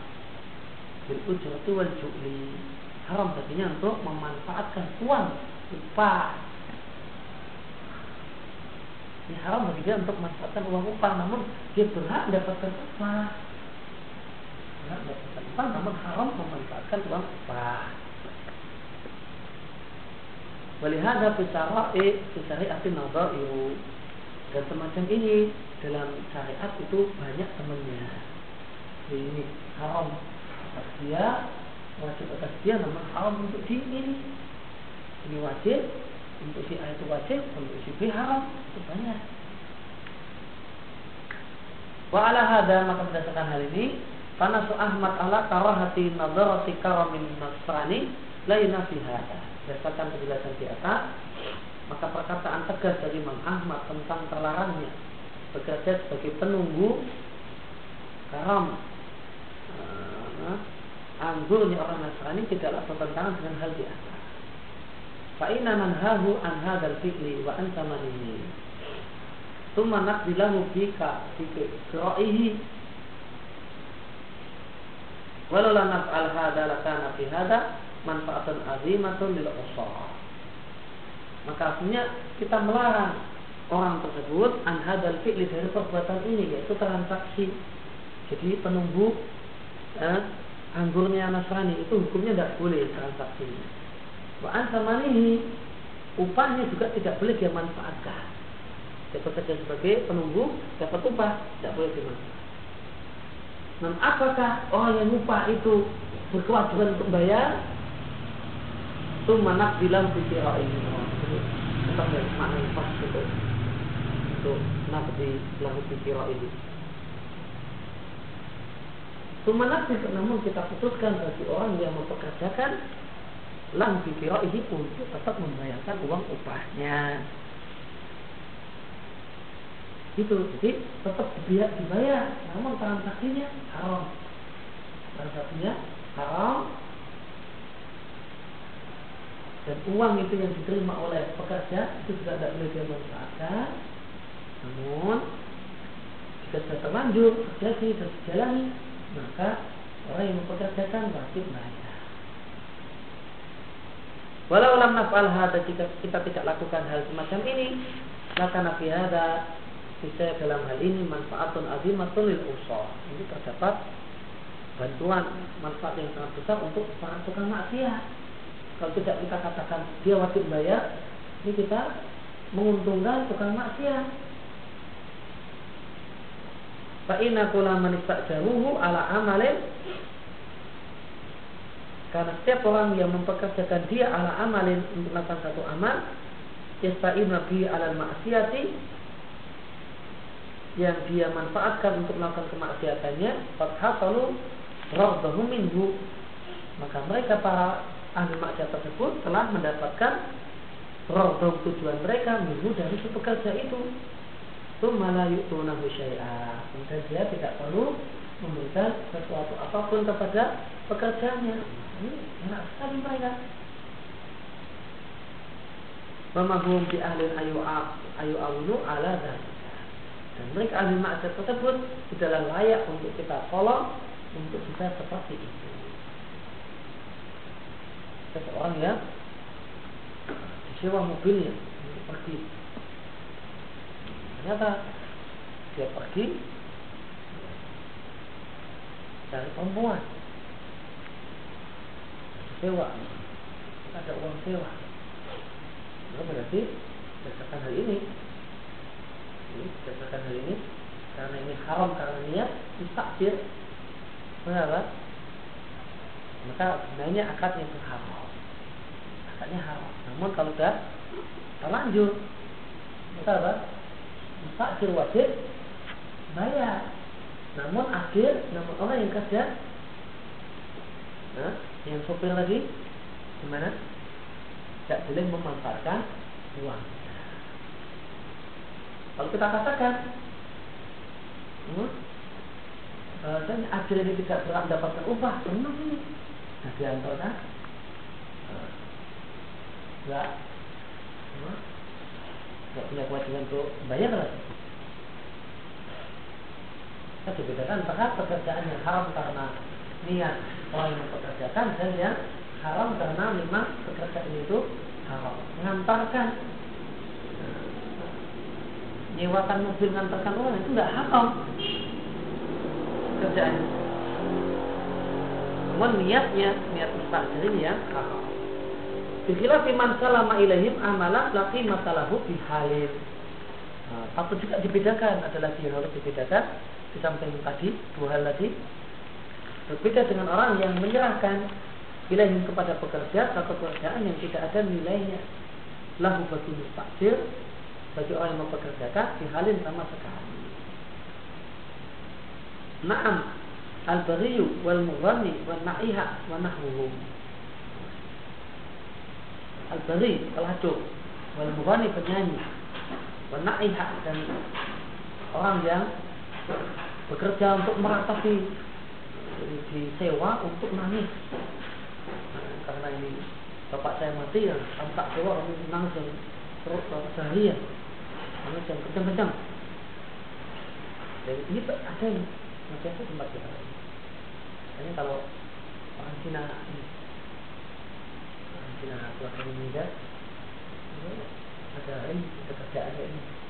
bil ujrati wal ju'li haram baginya untuk memanfaatkan uang upah ini haram bagi dia untuk memanfaatkan uang upah. Namun dia berhak mendapatkan upah. Berhak mendapatkan upah namun haram memanfaatkan uang upah. Walihada fisara'i fisari'ati nadairu. Dan semacam ini Dalam syariat itu banyak temannya. Ini haram. Atas dia wajib atas dia namun haram untuk si ini ini wajib untuk si A itu wajib untuk si B haram itu banyak. Wa ala hada maka berdasarkan hal ini Panasu Ahmad ala karahati nadarati karamin nasrani laina fi hada berdasarkan penjelasan di atas maka perkataan tegas dari Imam Ahmad tentang terlarangnya bekerja sebagai penunggu karam. Anggurnya orang Nasrani tidaklah bertentangan dengan hal di atas. Fa'ina nanhahu an hadal fi'li wa an samanihi. Tuma naqdilahu bika bikira'ihi. Walau la naf'al hada lakana fi hada manfaatun azimatun lil usah. Maka artinya kita melarang orang tersebut an hadal fi'li dari perbuatan ini yaitu transaksi. Jadi penunggu eh, anggurnya Nasrani itu hukumnya tidak boleh transaksinya. Wa ansamanihi upahnya juga tidak boleh dia manfaatkan. Dia bekerja sebagai penunggu dapat upah tidak boleh dimanfaatkan. Dan apakah orang yang upah itu berkewajiban untuk bayar? Itu manak bilang pikir ini. Kita makna pas itu untuk nafdi lahu pikir ini. Sumanasif namun kita putuskan bagi orang yang mempekerjakan lang ini untuk tetap membayarkan uang upahnya. Itu jadi tetap dibayar, dibayar namun transaksinya haram. Transaksinya haram dan uang itu yang diterima oleh pekerja itu juga tidak boleh dia manfaatkan. Namun jika sudah terlanjur terjadi dan dijalani maka orang yang mempekerjakan wajib bayar. Walau lam naf'al hada jika kita tidak lakukan hal semacam ini, maka nabi hada bisa dalam hal ini manfaatun azimatun lil usah. Ini terdapat bantuan manfaat yang sangat besar untuk para tukang maksiat. Kalau tidak kita katakan dia wajib bayar, ini kita menguntungkan tukang maksiat. Fa inna kula ala amalin karena setiap orang yang mempekerjakan dia ala amalin untuk melakukan satu amal yasta'in nabi ala maksiati yang dia manfaatkan untuk melakukan kemaksiatannya fathasalu radhahu minhu. Maka mereka para ahli maksiat tersebut telah mendapatkan radhahu tujuan mereka minhu dari si pekerja itu. Tumala yu'tunahu syai'a. Kemudian dia tidak perlu memberikan sesuatu apa pun kepada pekerjaannya. Ini enak sekali mereka. Memahum di ahli ayu ayu awunu ala dan dan mereka ahli maksiat tersebut tidaklah layak untuk kita tolong untuk bisa seperti itu. Seseorang yang disewa mobilnya untuk pergi. Ternyata dia pergi cari perempuan. Sewa. Ada uang sewa. Nah, berarti berdasarkan hal ini berdasarkan hal ini karena ini haram karena niat mustakjir benar maka sebenarnya akadnya itu haram. Akadnya haram. Namun kalau sudah terlanjur maka apa mustakjir wajib bayar namun akhir namun orang yang kerja nah, yang sopir lagi gimana? Tidak boleh memanfaatkan uang. Kalau kita katakan hmm, bahasanya akhir ini tidak pernah mendapatkan upah. Benar ini nah di antaranya enggak. Enggak punya kewajiban untuk bayar. lagi kita bedakan antara pekerjaan yang haram karena niat orang yang mempekerjakan dan yang haram karena memang pekerjaan itu haram. Mengantarkan nyewakan mobil mengantarkan orang itu tidak haram pekerjaan. Namun niatnya niat mustajir ini yang haram. Dikira firman salama ilaihim amalan laki masalahu bihalin. Nah, patut juga dibedakan ada lagi harus dibedakan di samping tadi dua hal tadi. Berbeda dengan orang yang menyerahkan wilayah kepada pekerja atau pekerjaan yang tidak ada nilainya. Lahu bagi mustakjir bagi orang yang mempekerjakan dihalin sama sekali. Naam al-bariyu wal mughani wal na'iha wa nahwuhum al-bari pelacur wal mughani penyanyi wal na'iha dan orang yang bekerja untuk meratapi disewa untuk nangis. Karena ini bapak saya mati ya tak sewa kamu nangis dan terus seharian nangis yang kencang-kencang. Jadi ini ada yang ada tempat kita ini kalau orang Cina orang Cina keluarga meninggal ada ini ada kerjaan ini. yang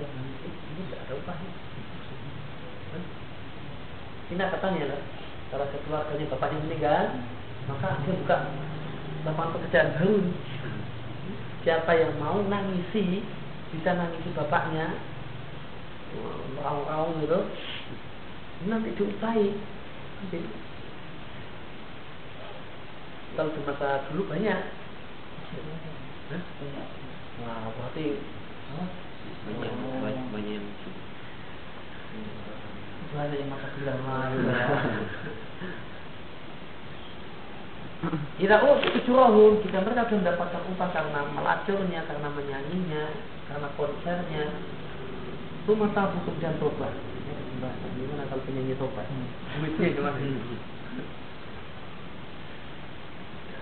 ini tidak ada upahnya. Katanya lah kalau keluarganya bapaknya meninggal maka dia buka lapangan pekerjaan baru. Siapa yang mau nangisi bisa nangisi bapaknya. Raung-raung gitu. Nanti diupahi. Kalau di masa dulu banyak? Wah, berarti banyak banyak banyak yang masa gelar lain Ila oh curahum jika mereka sudah mendapatkan upah karena melacurnya, karena menyanyinya, karena konsernya, itu mata hukum dan tobat. Gimana kalau penyanyi tobat? Duitnya gimana?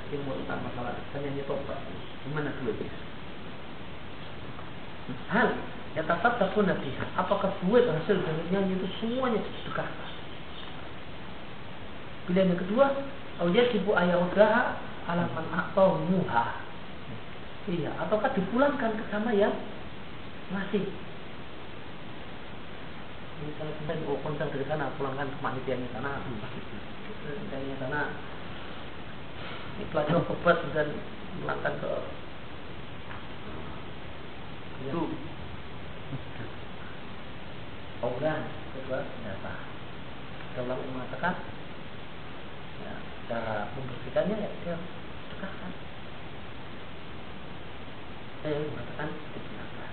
Yang mau utama masalah penyanyi tobat, gimana duitnya? Hal yang tetap takut nabi. Apakah duit hasil nyanyi itu semuanya disedekahkan? Pilihan yang kedua, ibu ayah udah alaman atau muha. Iya, ataukah dipulangkan ke sana yang masih misalnya kita bawa konser dari sana pulangkan ke panitianya sana panitianya sana ini pelajar obat dan pulangkan ke itu. Aulan kedua data kalau mengatakan ya, cara membersihkannya ya dia dekatkan saya mengatakan digunakan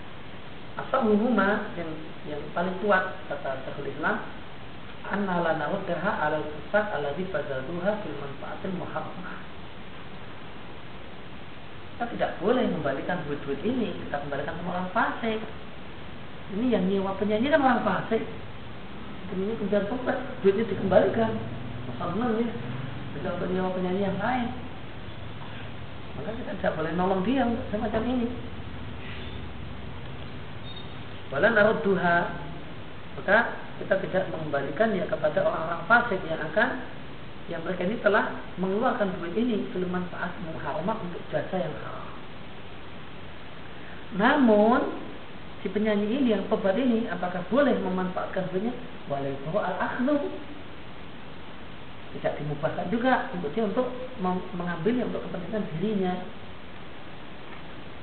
asal huma yang yang paling kuat kata Syekhul Islam anna la naruddaha ala al-fasad alladhi fazaduha fil manfaatil muharramah kita tidak boleh membalikan duit-duit ini. Kita kembalikan sama orang fasik. Ini yang nyewa penyanyi kan orang fasik. Penyanyi kemudian tobat duitnya dikembalikan. Masa benar ya. Bisa untuk nyawa penyanyi yang lain. Maka kita tidak boleh nolong dia semacam ini. Walau naruh duha maka kita tidak mengembalikan ya kepada orang-orang fasik yang akan yang mereka ini telah mengeluarkan duit ini film manfaat muharramah untuk jasa yang haram. Namun si penyanyi ini yang pebat ini apakah boleh memanfaatkan dunia walaupun al akhlu tidak dimubahkan juga untuk dia untuk mengambilnya untuk kepentingan dirinya.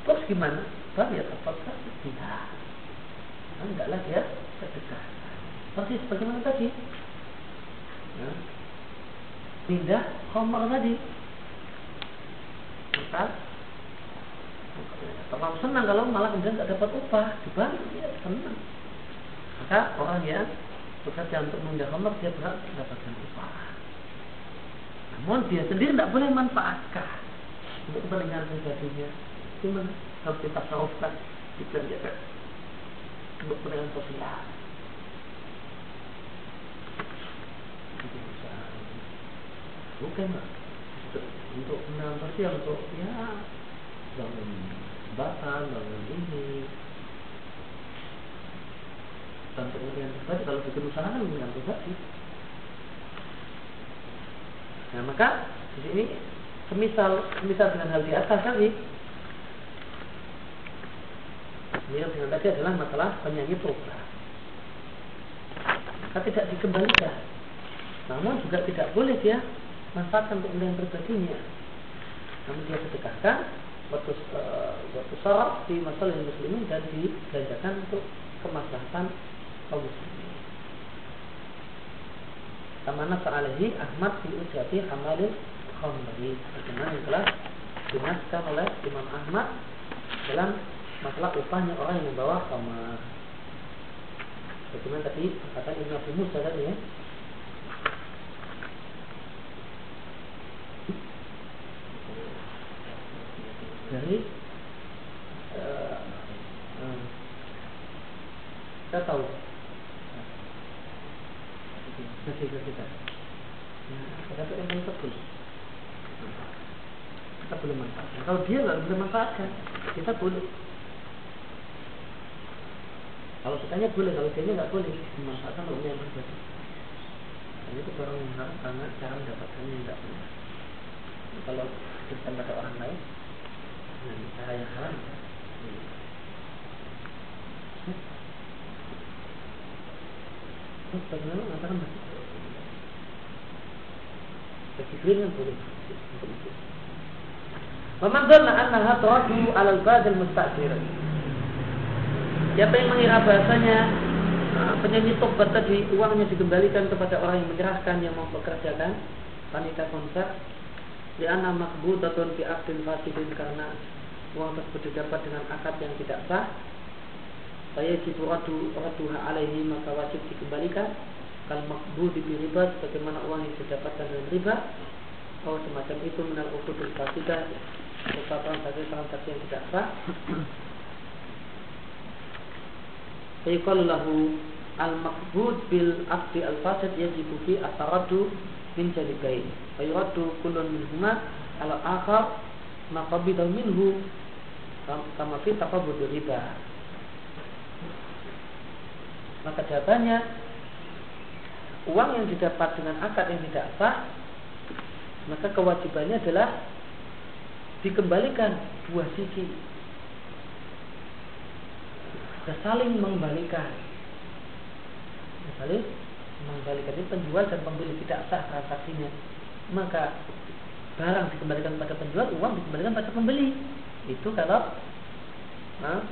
Terus gimana? Bab ya tepat tidak. Nah, tidaklah dia sedekah persis bagaimana tadi? Ya. Pindah homer tadi. Maka terlalu senang kalau malah kemudian tidak dapat upah. Dibantu dia senang. Maka orang yang bekerja untuk menunda homer dia berhak mendapatkan upah. Namun dia sendiri tidak boleh manfaatkah untuk kepentingan pribadinya. Gimana harus kita tasawufkan dibelanjakan untuk kepentingan sosial bukan untuk menanam sosial untuk ya bangun jembatan bangun ini. Dan kepentingan pribadi kalau bikin usaha kan kepentingan pribadi nah maka di sini semisal semisal dengan hal di atas tadi mirip dengan tadi adalah masalah penyanyi purba maka tidak dikembalikan. Namun juga tidak boleh dia manfaatkan untuk kepentingan pribadinya. Namun dia sedekahkan waktu uh, waktu syarat di masalah muslimin dan dibelanjakan untuk kemaslahatan kaum muslimin. Kamana fa'alahi Ahmad fi ujati hamalil khamri Bagaimana yang telah dinaskan oleh Imam Ahmad dalam masalah upahnya orang yang membawa khamar. Bagaimana tadi kata Ibn Abi Musa tadi ya dari uh, uh, kita tahu. Nanti kita nah, kata yang paling betul kita boleh manfaatkan. Kalau dia nggak boleh manfaatkan kita boleh. Kalau kitanya boleh kalau dia nggak boleh memanfaatkan untuk yang terjadi dan itu orang yang haram karena cara mendapatkannya tidak benar. Kalau kita pada orang lain dengan cara yang haram Terus bagaimana mengatakan masih bagi yang boleh. Waman. Siapa yang mengira bahasanya uh, penyanyi tobat tadi uangnya dikembalikan kepada orang yang menyerahkan yang mau bekerjakan panitia konser di anak makbudatun fi akdin fasidin karena uang tersebut didapat dengan akad yang tidak sah saya radu raduha alaihi maka wajib dikembalikan. Kal makbud di riba sebagaimana uang yang didapatkan dengan riba. Atau semacam itu menal ukudul fasidah berupa transaksi transaksi yang tidak sah. Fayuqalu lahu al-maqbud bil akdi al-fasid yajibu fi at-taraddu min jalibain fayuraddu kullun minhuma ala akhar maqabidahu minhu kama fi taqabud riba. Maka jawabannya uang yang didapat dengan akad yang tidak sah maka kewajibannya adalah dikembalikan dua sisi. Dan saling mengembalikan. Saling mengembalikan. Ini penjual dan pembeli tidak sah transaksinya. Maka barang dikembalikan pada penjual uang dikembalikan pada pembeli itu kalau nah,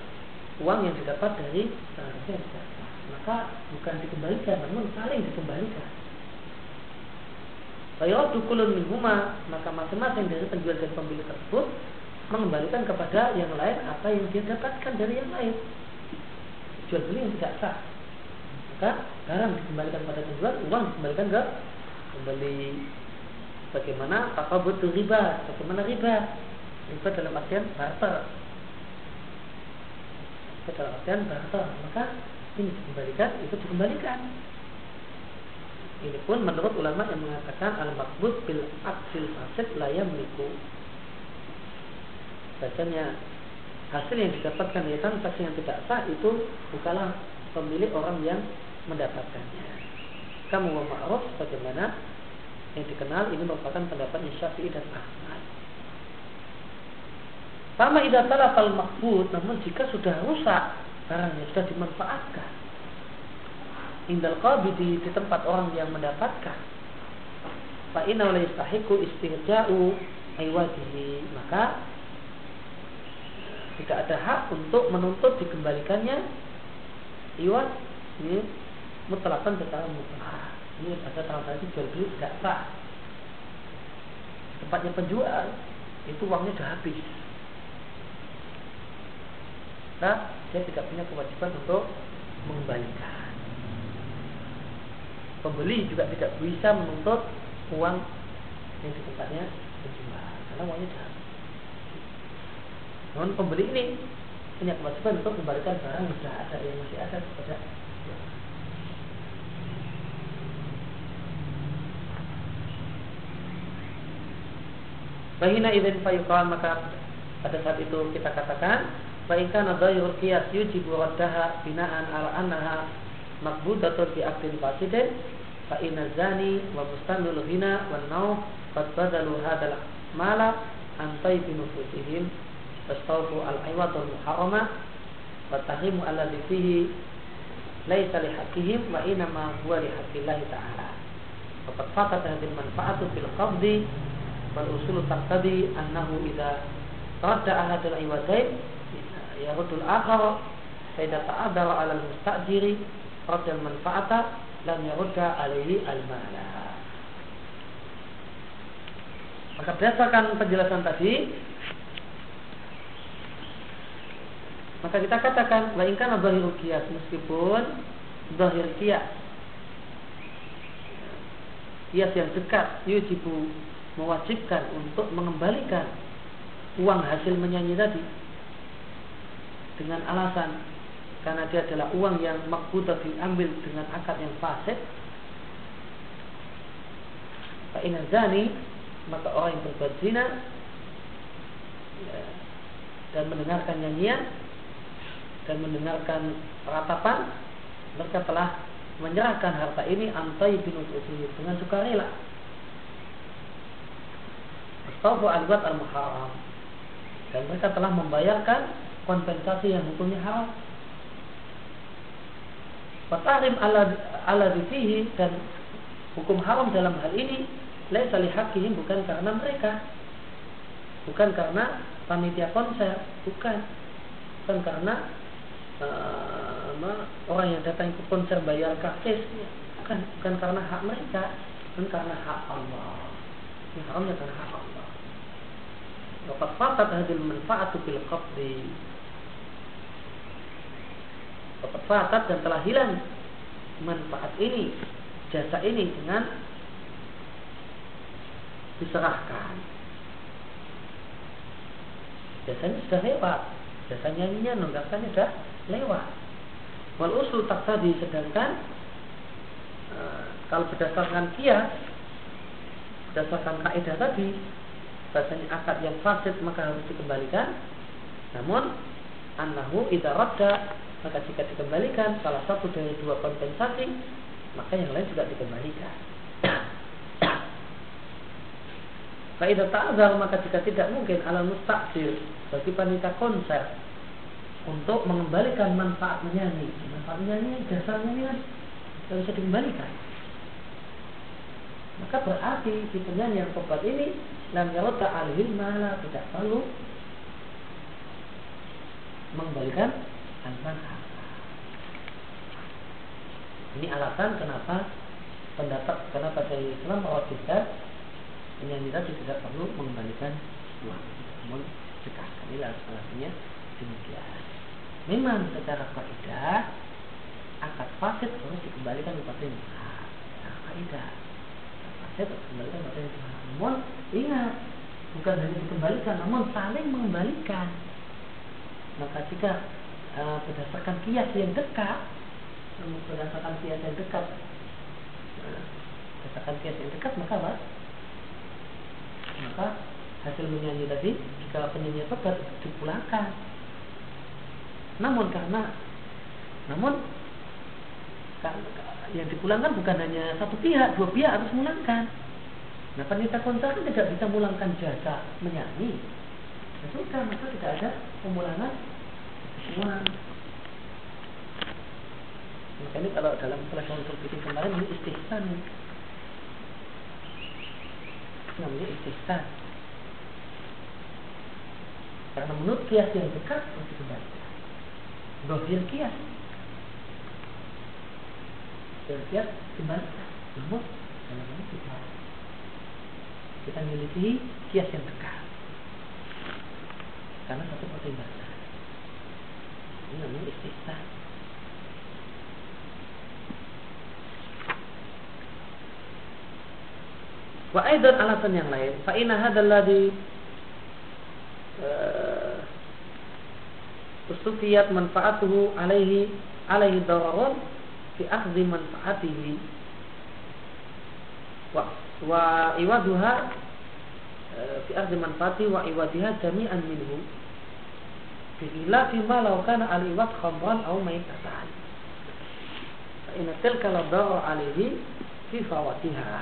uang yang didapat dari transaksi maka bukan dikembalikan namun saling dikembalikan. Fayadu kulun minhuma maka masing-masing dari penjual dan pembeli tersebut mengembalikan kepada yang lain apa yang dia dapatkan dari yang lain. Jual beli yang tidak sah. Maka barang dikembalikan pada penjual uang dikembalikan ke pembeli. Bagaimana? Apa betul riba? Bagaimana riba riba dalam artian barter riba dalam artian barter maka ini dikembalikan itu dikembalikan. Ini pun menurut ulama yang mengatakan al makbud bil aksil fasid layam miku bacanya hasil yang didapatkan dari transaksi yang tidak sah itu bukanlah pemilik orang yang mendapatkannya. Kamu wa bagaimana? Yang dikenal ini merupakan pendapatnya Syafi'i dan Ahmad. Sama idza talafal makbud namun jika sudah rusak barang yang sudah dimanfaatkan. Indal qabidi di tempat orang yang mendapatkan. Fa inna la yastahiqu istirja'u aywadihi maka tidak ada hak untuk menuntut dikembalikannya iwat ini mutlakan secara mutlak. Ini ada transaksi jual beli tidak sah. Tempatnya penjual itu uangnya sudah habis nah dia tidak punya kewajiban untuk mengembalikan. Pembeli juga tidak bisa menuntut uang yang tempatnya penjual karena uangnya habis namun pembeli ini punya kewajiban untuk kembalikan barang yang sudah ada yang masih ada kepada Bahina idin fayuqal maka pada saat itu kita katakan Baikkan adayur qiyas yujibu raddaha binaan ala annaha makbudatun fi aktin fasidin fa inna zani wa mustamil ghina wa naw qad badalu hadal mala an taybi nufusihim fastawfu al iwatul muharrama wa tahimu alladhi fihi laisa li haqqihim wa inna ma huwa li haqqillahi ta'ala Faqad fatat hadhihi manfaatu fil yarudul akhar fa idza ta'adara 'ala al-mustajiri radda manfaata lam yarudda alaihi al-mala maka berdasarkan penjelasan tadi maka kita katakan wa in kana qiyas meskipun zahir qiyas qiyas yang dekat yujibu mewajibkan untuk mengembalikan uang hasil menyanyi tadi dengan alasan karena dia adalah uang yang makbudah diambil dengan akad yang fasid Pak Zani maka orang yang berbuat zina ya, dan mendengarkan nyanyian dan mendengarkan ratapan mereka telah menyerahkan harta ini antai bin dengan sukarela. al-Wat al-Muharram. Dan mereka telah membayarkan kompensasi yang hukumnya haram Fatahrim ala, ala difihi dan hukum haram dalam hal ini Laisa lihaqihim bukan karena mereka. Bukan karena panitia konser Bukan. Bukan karena uh, orang yang datang ke konser bayar karcis bukan, bukan karena hak mereka Bukan karena hak Allah. Ini haramnya karena hak Allah. Waqad fatat hadil manfaatu fil qabdi. Fatat dan telah hilang manfaat ini, jasa ini dengan diserahkan. Jasanya sudah lewat, jasa nyanyinya nunggakannya sudah lewat. Wal usul tak tadi sedangkan e, kalau berdasarkan kias, berdasarkan kaidah tadi, bahasanya akad yang fasid maka harus dikembalikan namun annahu idza radda maka jika dikembalikan salah satu dari dua kompensasi maka yang lain juga dikembalikan Faidah ta'adhar maka jika tidak mungkin ala mustakdir bagi panitia konser untuk mengembalikan manfaat menyanyi. Manfaat menyanyi dasarnya ini kan tidak bisa dikembalikan. Maka berarti si penyanyi yang tobat ini lam yarudda alihil mala tidak perlu mengembalikan al Ini alasan kenapa pendapat kenapa dari Islam mewajibkan penyanyi tadi tidak perlu mengembalikan uang, namun sedekah. Inilah alasannya demikian. Memang secara kaidah akad fasid harus dikembalikan kepada yang Nah, kaidah fasid harus dikembalikan kepada yang namun ingat bukan hanya dikembalikan namun saling mengembalikan maka jika e, berdasarkan kias yang dekat. Berdasarkan kias yang dekat. E, berdasarkan kias yang dekat maka apa? Maka hasil menyanyi tadi jika penyanyi tepat dipulangkan. Namun karena namun yang dipulangkan bukan hanya satu pihak dua pihak harus memulangkan Nah panitia konser kan tidak bisa mulangkan jasa menyanyi. Ya sudah, maka tidak ada pemulangan uang. Maka ini kalau dalam kelas untuk bikin kemarin ini istihsan. Namanya istihsan. Karena menurut kias yang dekat masih kembali. Dohir kias. Dohir kias kembali. Namun dalam ini kita kita miliki kias yang dekat. Karena satu pertimbangan. Ini namanya. Wa aidan alasan yang lain, fa inna hadzal ladzi uh, ustufiyat manfaatuhu alaihi alaihi dararun fi akhdhi manfaatihi wa wa iwaduha uh, fi akhdhi manfaati wa iwadiha jami'an minhu fi khilafi ma law kana al iwad khamran aw maitatan fa inna tilka la darar alaihi fi fawatiha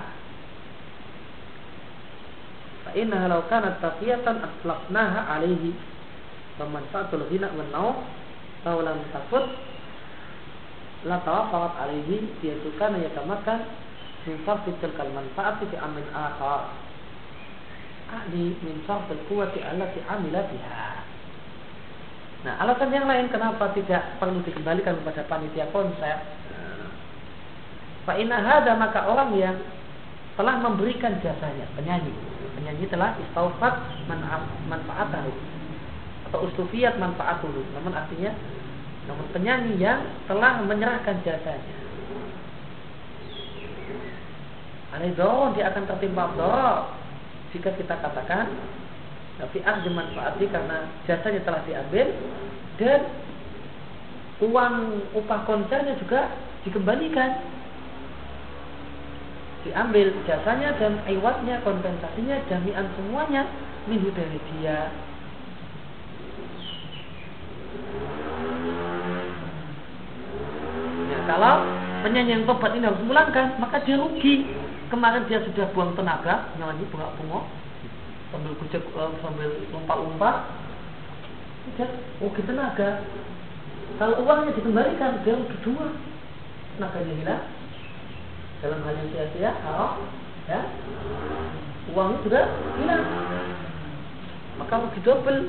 fa innaha law kanat taqiyatan atlaqnaha alaihi wa manfaatul ghina wan naum law lam takut la tawaffaqat alaihi yaitu kana yatamakan min sarfi tilkal manfaati fi amin akhar ahli Nah, alasan yang lain kenapa tidak perlu dikembalikan kepada panitia konsep? Pak Inahada maka orang yang telah memberikan jasanya penyanyi penyanyi telah istaufat manfaatahu atau ustufiyat manfaatuhu. Namun artinya namun penyanyi yang telah menyerahkan jasanya. Alaidoh dia akan tertimpa doh jika kita katakan tapi ahdi manfaati karena jasanya telah diambil dan uang upah konsernya juga dikembalikan. Diambil jasanya dan iwatnya kompensasinya jami'an semuanya minggu dari dia. Ya, kalau penyanyi yang tobat ini harus pulangkan maka dia rugi. Kemarin dia sudah buang tenaga nyanyi bunga bunga sambil kucek uh, sambil lompat-lompat tidak rugi tenaga. Kalau uangnya dikembalikan dia rugi dua. Tenaganya hilang. Dalam hal yang sia-sia haram ya. Uangnya sudah hilang. Maka rugi double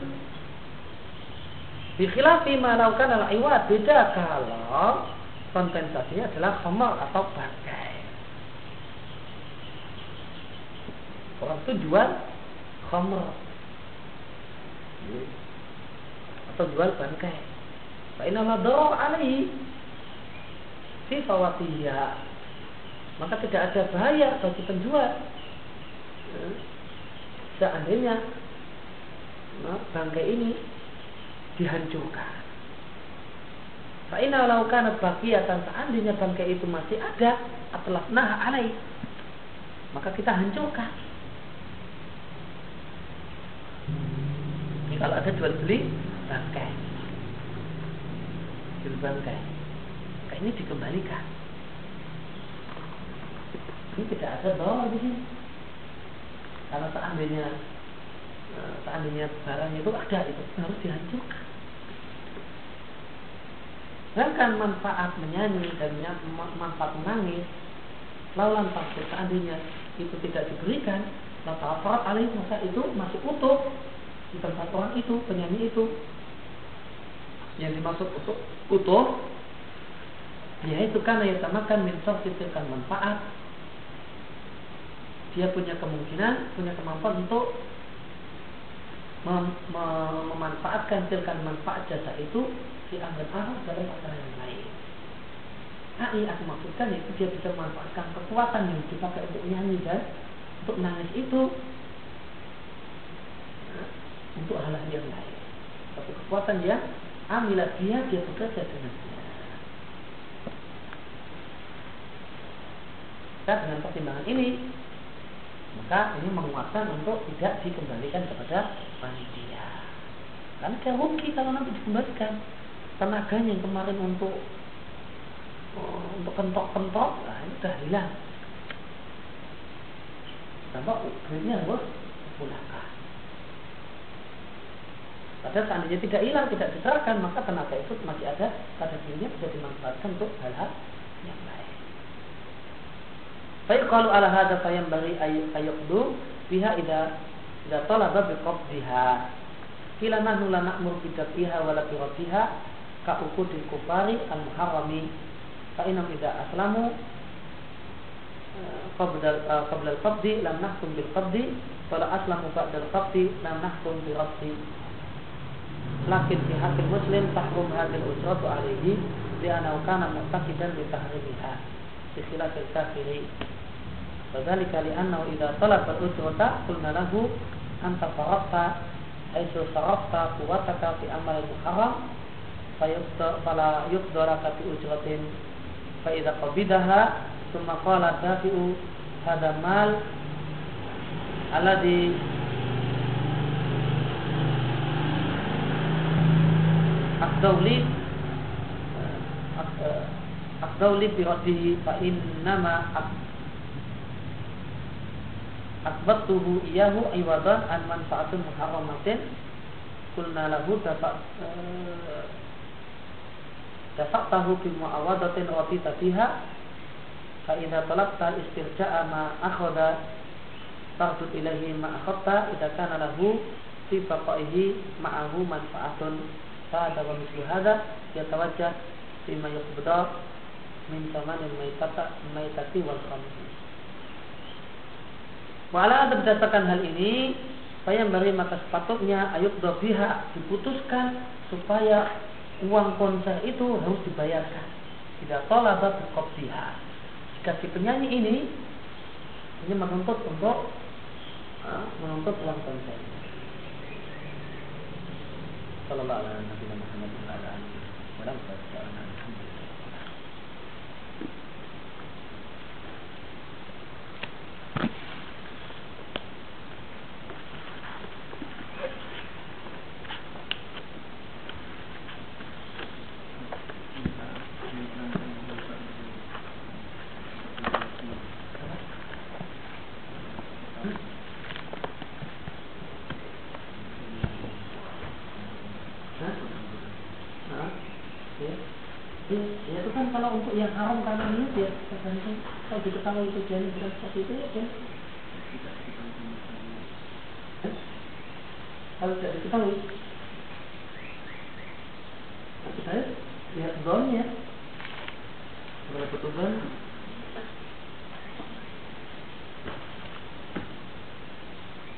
Bikhilafi ma laukan al iwat beda kalau kompensasinya adalah khamar atau bangkai. Orang itu jual khamar atau jual bangkai. Fa inna ma alaihi. Fi fawatiyah maka tidak ada bahaya bagi penjual. Seandainya nah, bangkai ini dihancurkan. Fa'ina laukan bakiyatan seandainya bangkai itu masih ada adalah nah alai maka kita hancurkan kalau ada jual beli bangkai jual bangkai maka ini dikembalikan ini tidak ada dolar di sini. Kalau seandainya eh, seandainya barang itu ada itu harus dihancurkan. Sedangkan manfaat menyanyi dan manfaat menangis lawan pasti seandainya itu tidak diberikan maka aparat alih maka itu masih utuh di tempat orang itu penyanyi itu. Yang dimaksud utuh, utuh yaitu karena yang samakan min manfaat. Dia punya kemungkinan, punya kemampuan untuk mem mem memanfaatkan tilkan manfaat jasa itu di ambil arah dalam perkara yang lain. Nah, ini aku maksudkan yaitu dia bisa memanfaatkan kekuatan yang dipakai untuk nyanyi dan untuk nangis itu. nah, untuk hal-hal yang lain. Satu kekuatan yang amilah dia dia bekerja dengannya. Nah, dengan pertimbangan ini maka ini menguatkan untuk tidak dikembalikan kepada panitia karena dia rugi kalau nanti dikembalikan tenaganya yang kemarin untuk oh, untuk kentok-kentok nah ini sudah hilang tambah duitnya harus pulangkan Padahal seandainya tidak hilang, tidak diserahkan, maka tenaga itu masih ada pada dirinya bisa dimanfaatkan untuk hal-hal yang lain. Baik kalau ala hada fayam bari ayukdu biha ida ida talaba biqabdiha. Kila nahnu la na'mur bidafiha wa la birabbiha ka ukudil kufari al muharrami fa inam ida aslamu eh, qabla eh, qabla al-qabdi lam nahkum bil qabdi wa la aslamu ba'da al-qabdi lam nahkum bi lakin fi hakil muslim tahrum hadil usratu alaihi li'anau kana mu'taqidan bi tahrimiha bi khilafil kafiri Wadhalika li'annahu idha talab al-usrata qulna lahu anta farafta aisu sarafta kuwataka fi amal muharram fala yukdoraka fi ujratin. Fa idha qabidaha thumma qala dafi'u hada mal alladhi akdauli akdauli biradihi fa innama akbattuhu iyahu iwadan an manfaatun muharramatin. Kulna lahu dafa tahu bi muawadatin wa fi tabiha fa idza talabta istirja'a ma akhadha tardud ilahi ma akhadta idza kana lahu fi baqaihi ma'ahu manfaatun fa'ada wa mislu hadha yatawajjah bima yuqbada min samanil maitata maitati wal khamsi Wala berdasarkan hal ini, yang beri maka sepatutnya ayub dobiha diputuskan supaya uang konser itu harus dibayarkan. Tidak tolak berkopiah. Jika si penyanyi ini ini menuntut untuk uh, menuntut uang konser. Sallallahu alaihi wasallam. Kalau itu jadi bukan seperti itu ya kan kalau tidak diketahui. Nah, kita lihat zonnya kalau petugas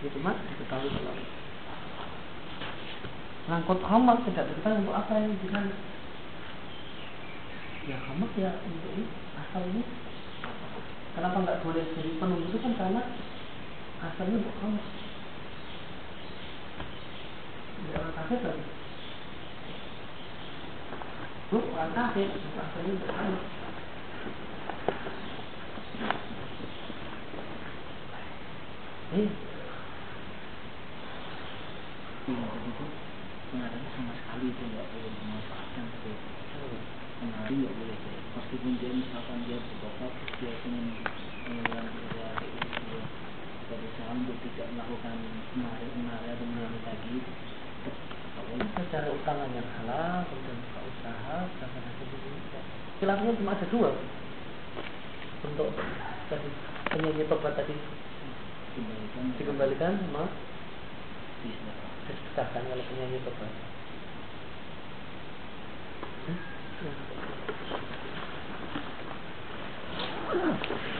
itu mas diketahui selalu ngangkut hamak tidak diketahui untuk apa yang di ya hamak ya untuk ini asal ini Kenapa nggak boleh jadi penunggu itu kan karena asalnya bukan Tidak orang kafir lagi. Bukan kafir, asalnya bukan. Eh, Tidak itu pengadaan sama sekali itu nggak boleh memanfaatkan sebagai penari nggak boleh dia misalkan dia bertobat dia ingin mengulang itu berusaha untuk tidak melakukan penari penari atau menari lagi. Ini secara utangan yang halal kemudian buka usaha usaha hasil khilafnya cuma ada dua. Untuk tadi penyanyi tobat tadi. Dikembalikan. Dikembalikan sama disedekahkan kalau penyanyi tobat hmm? Yeah.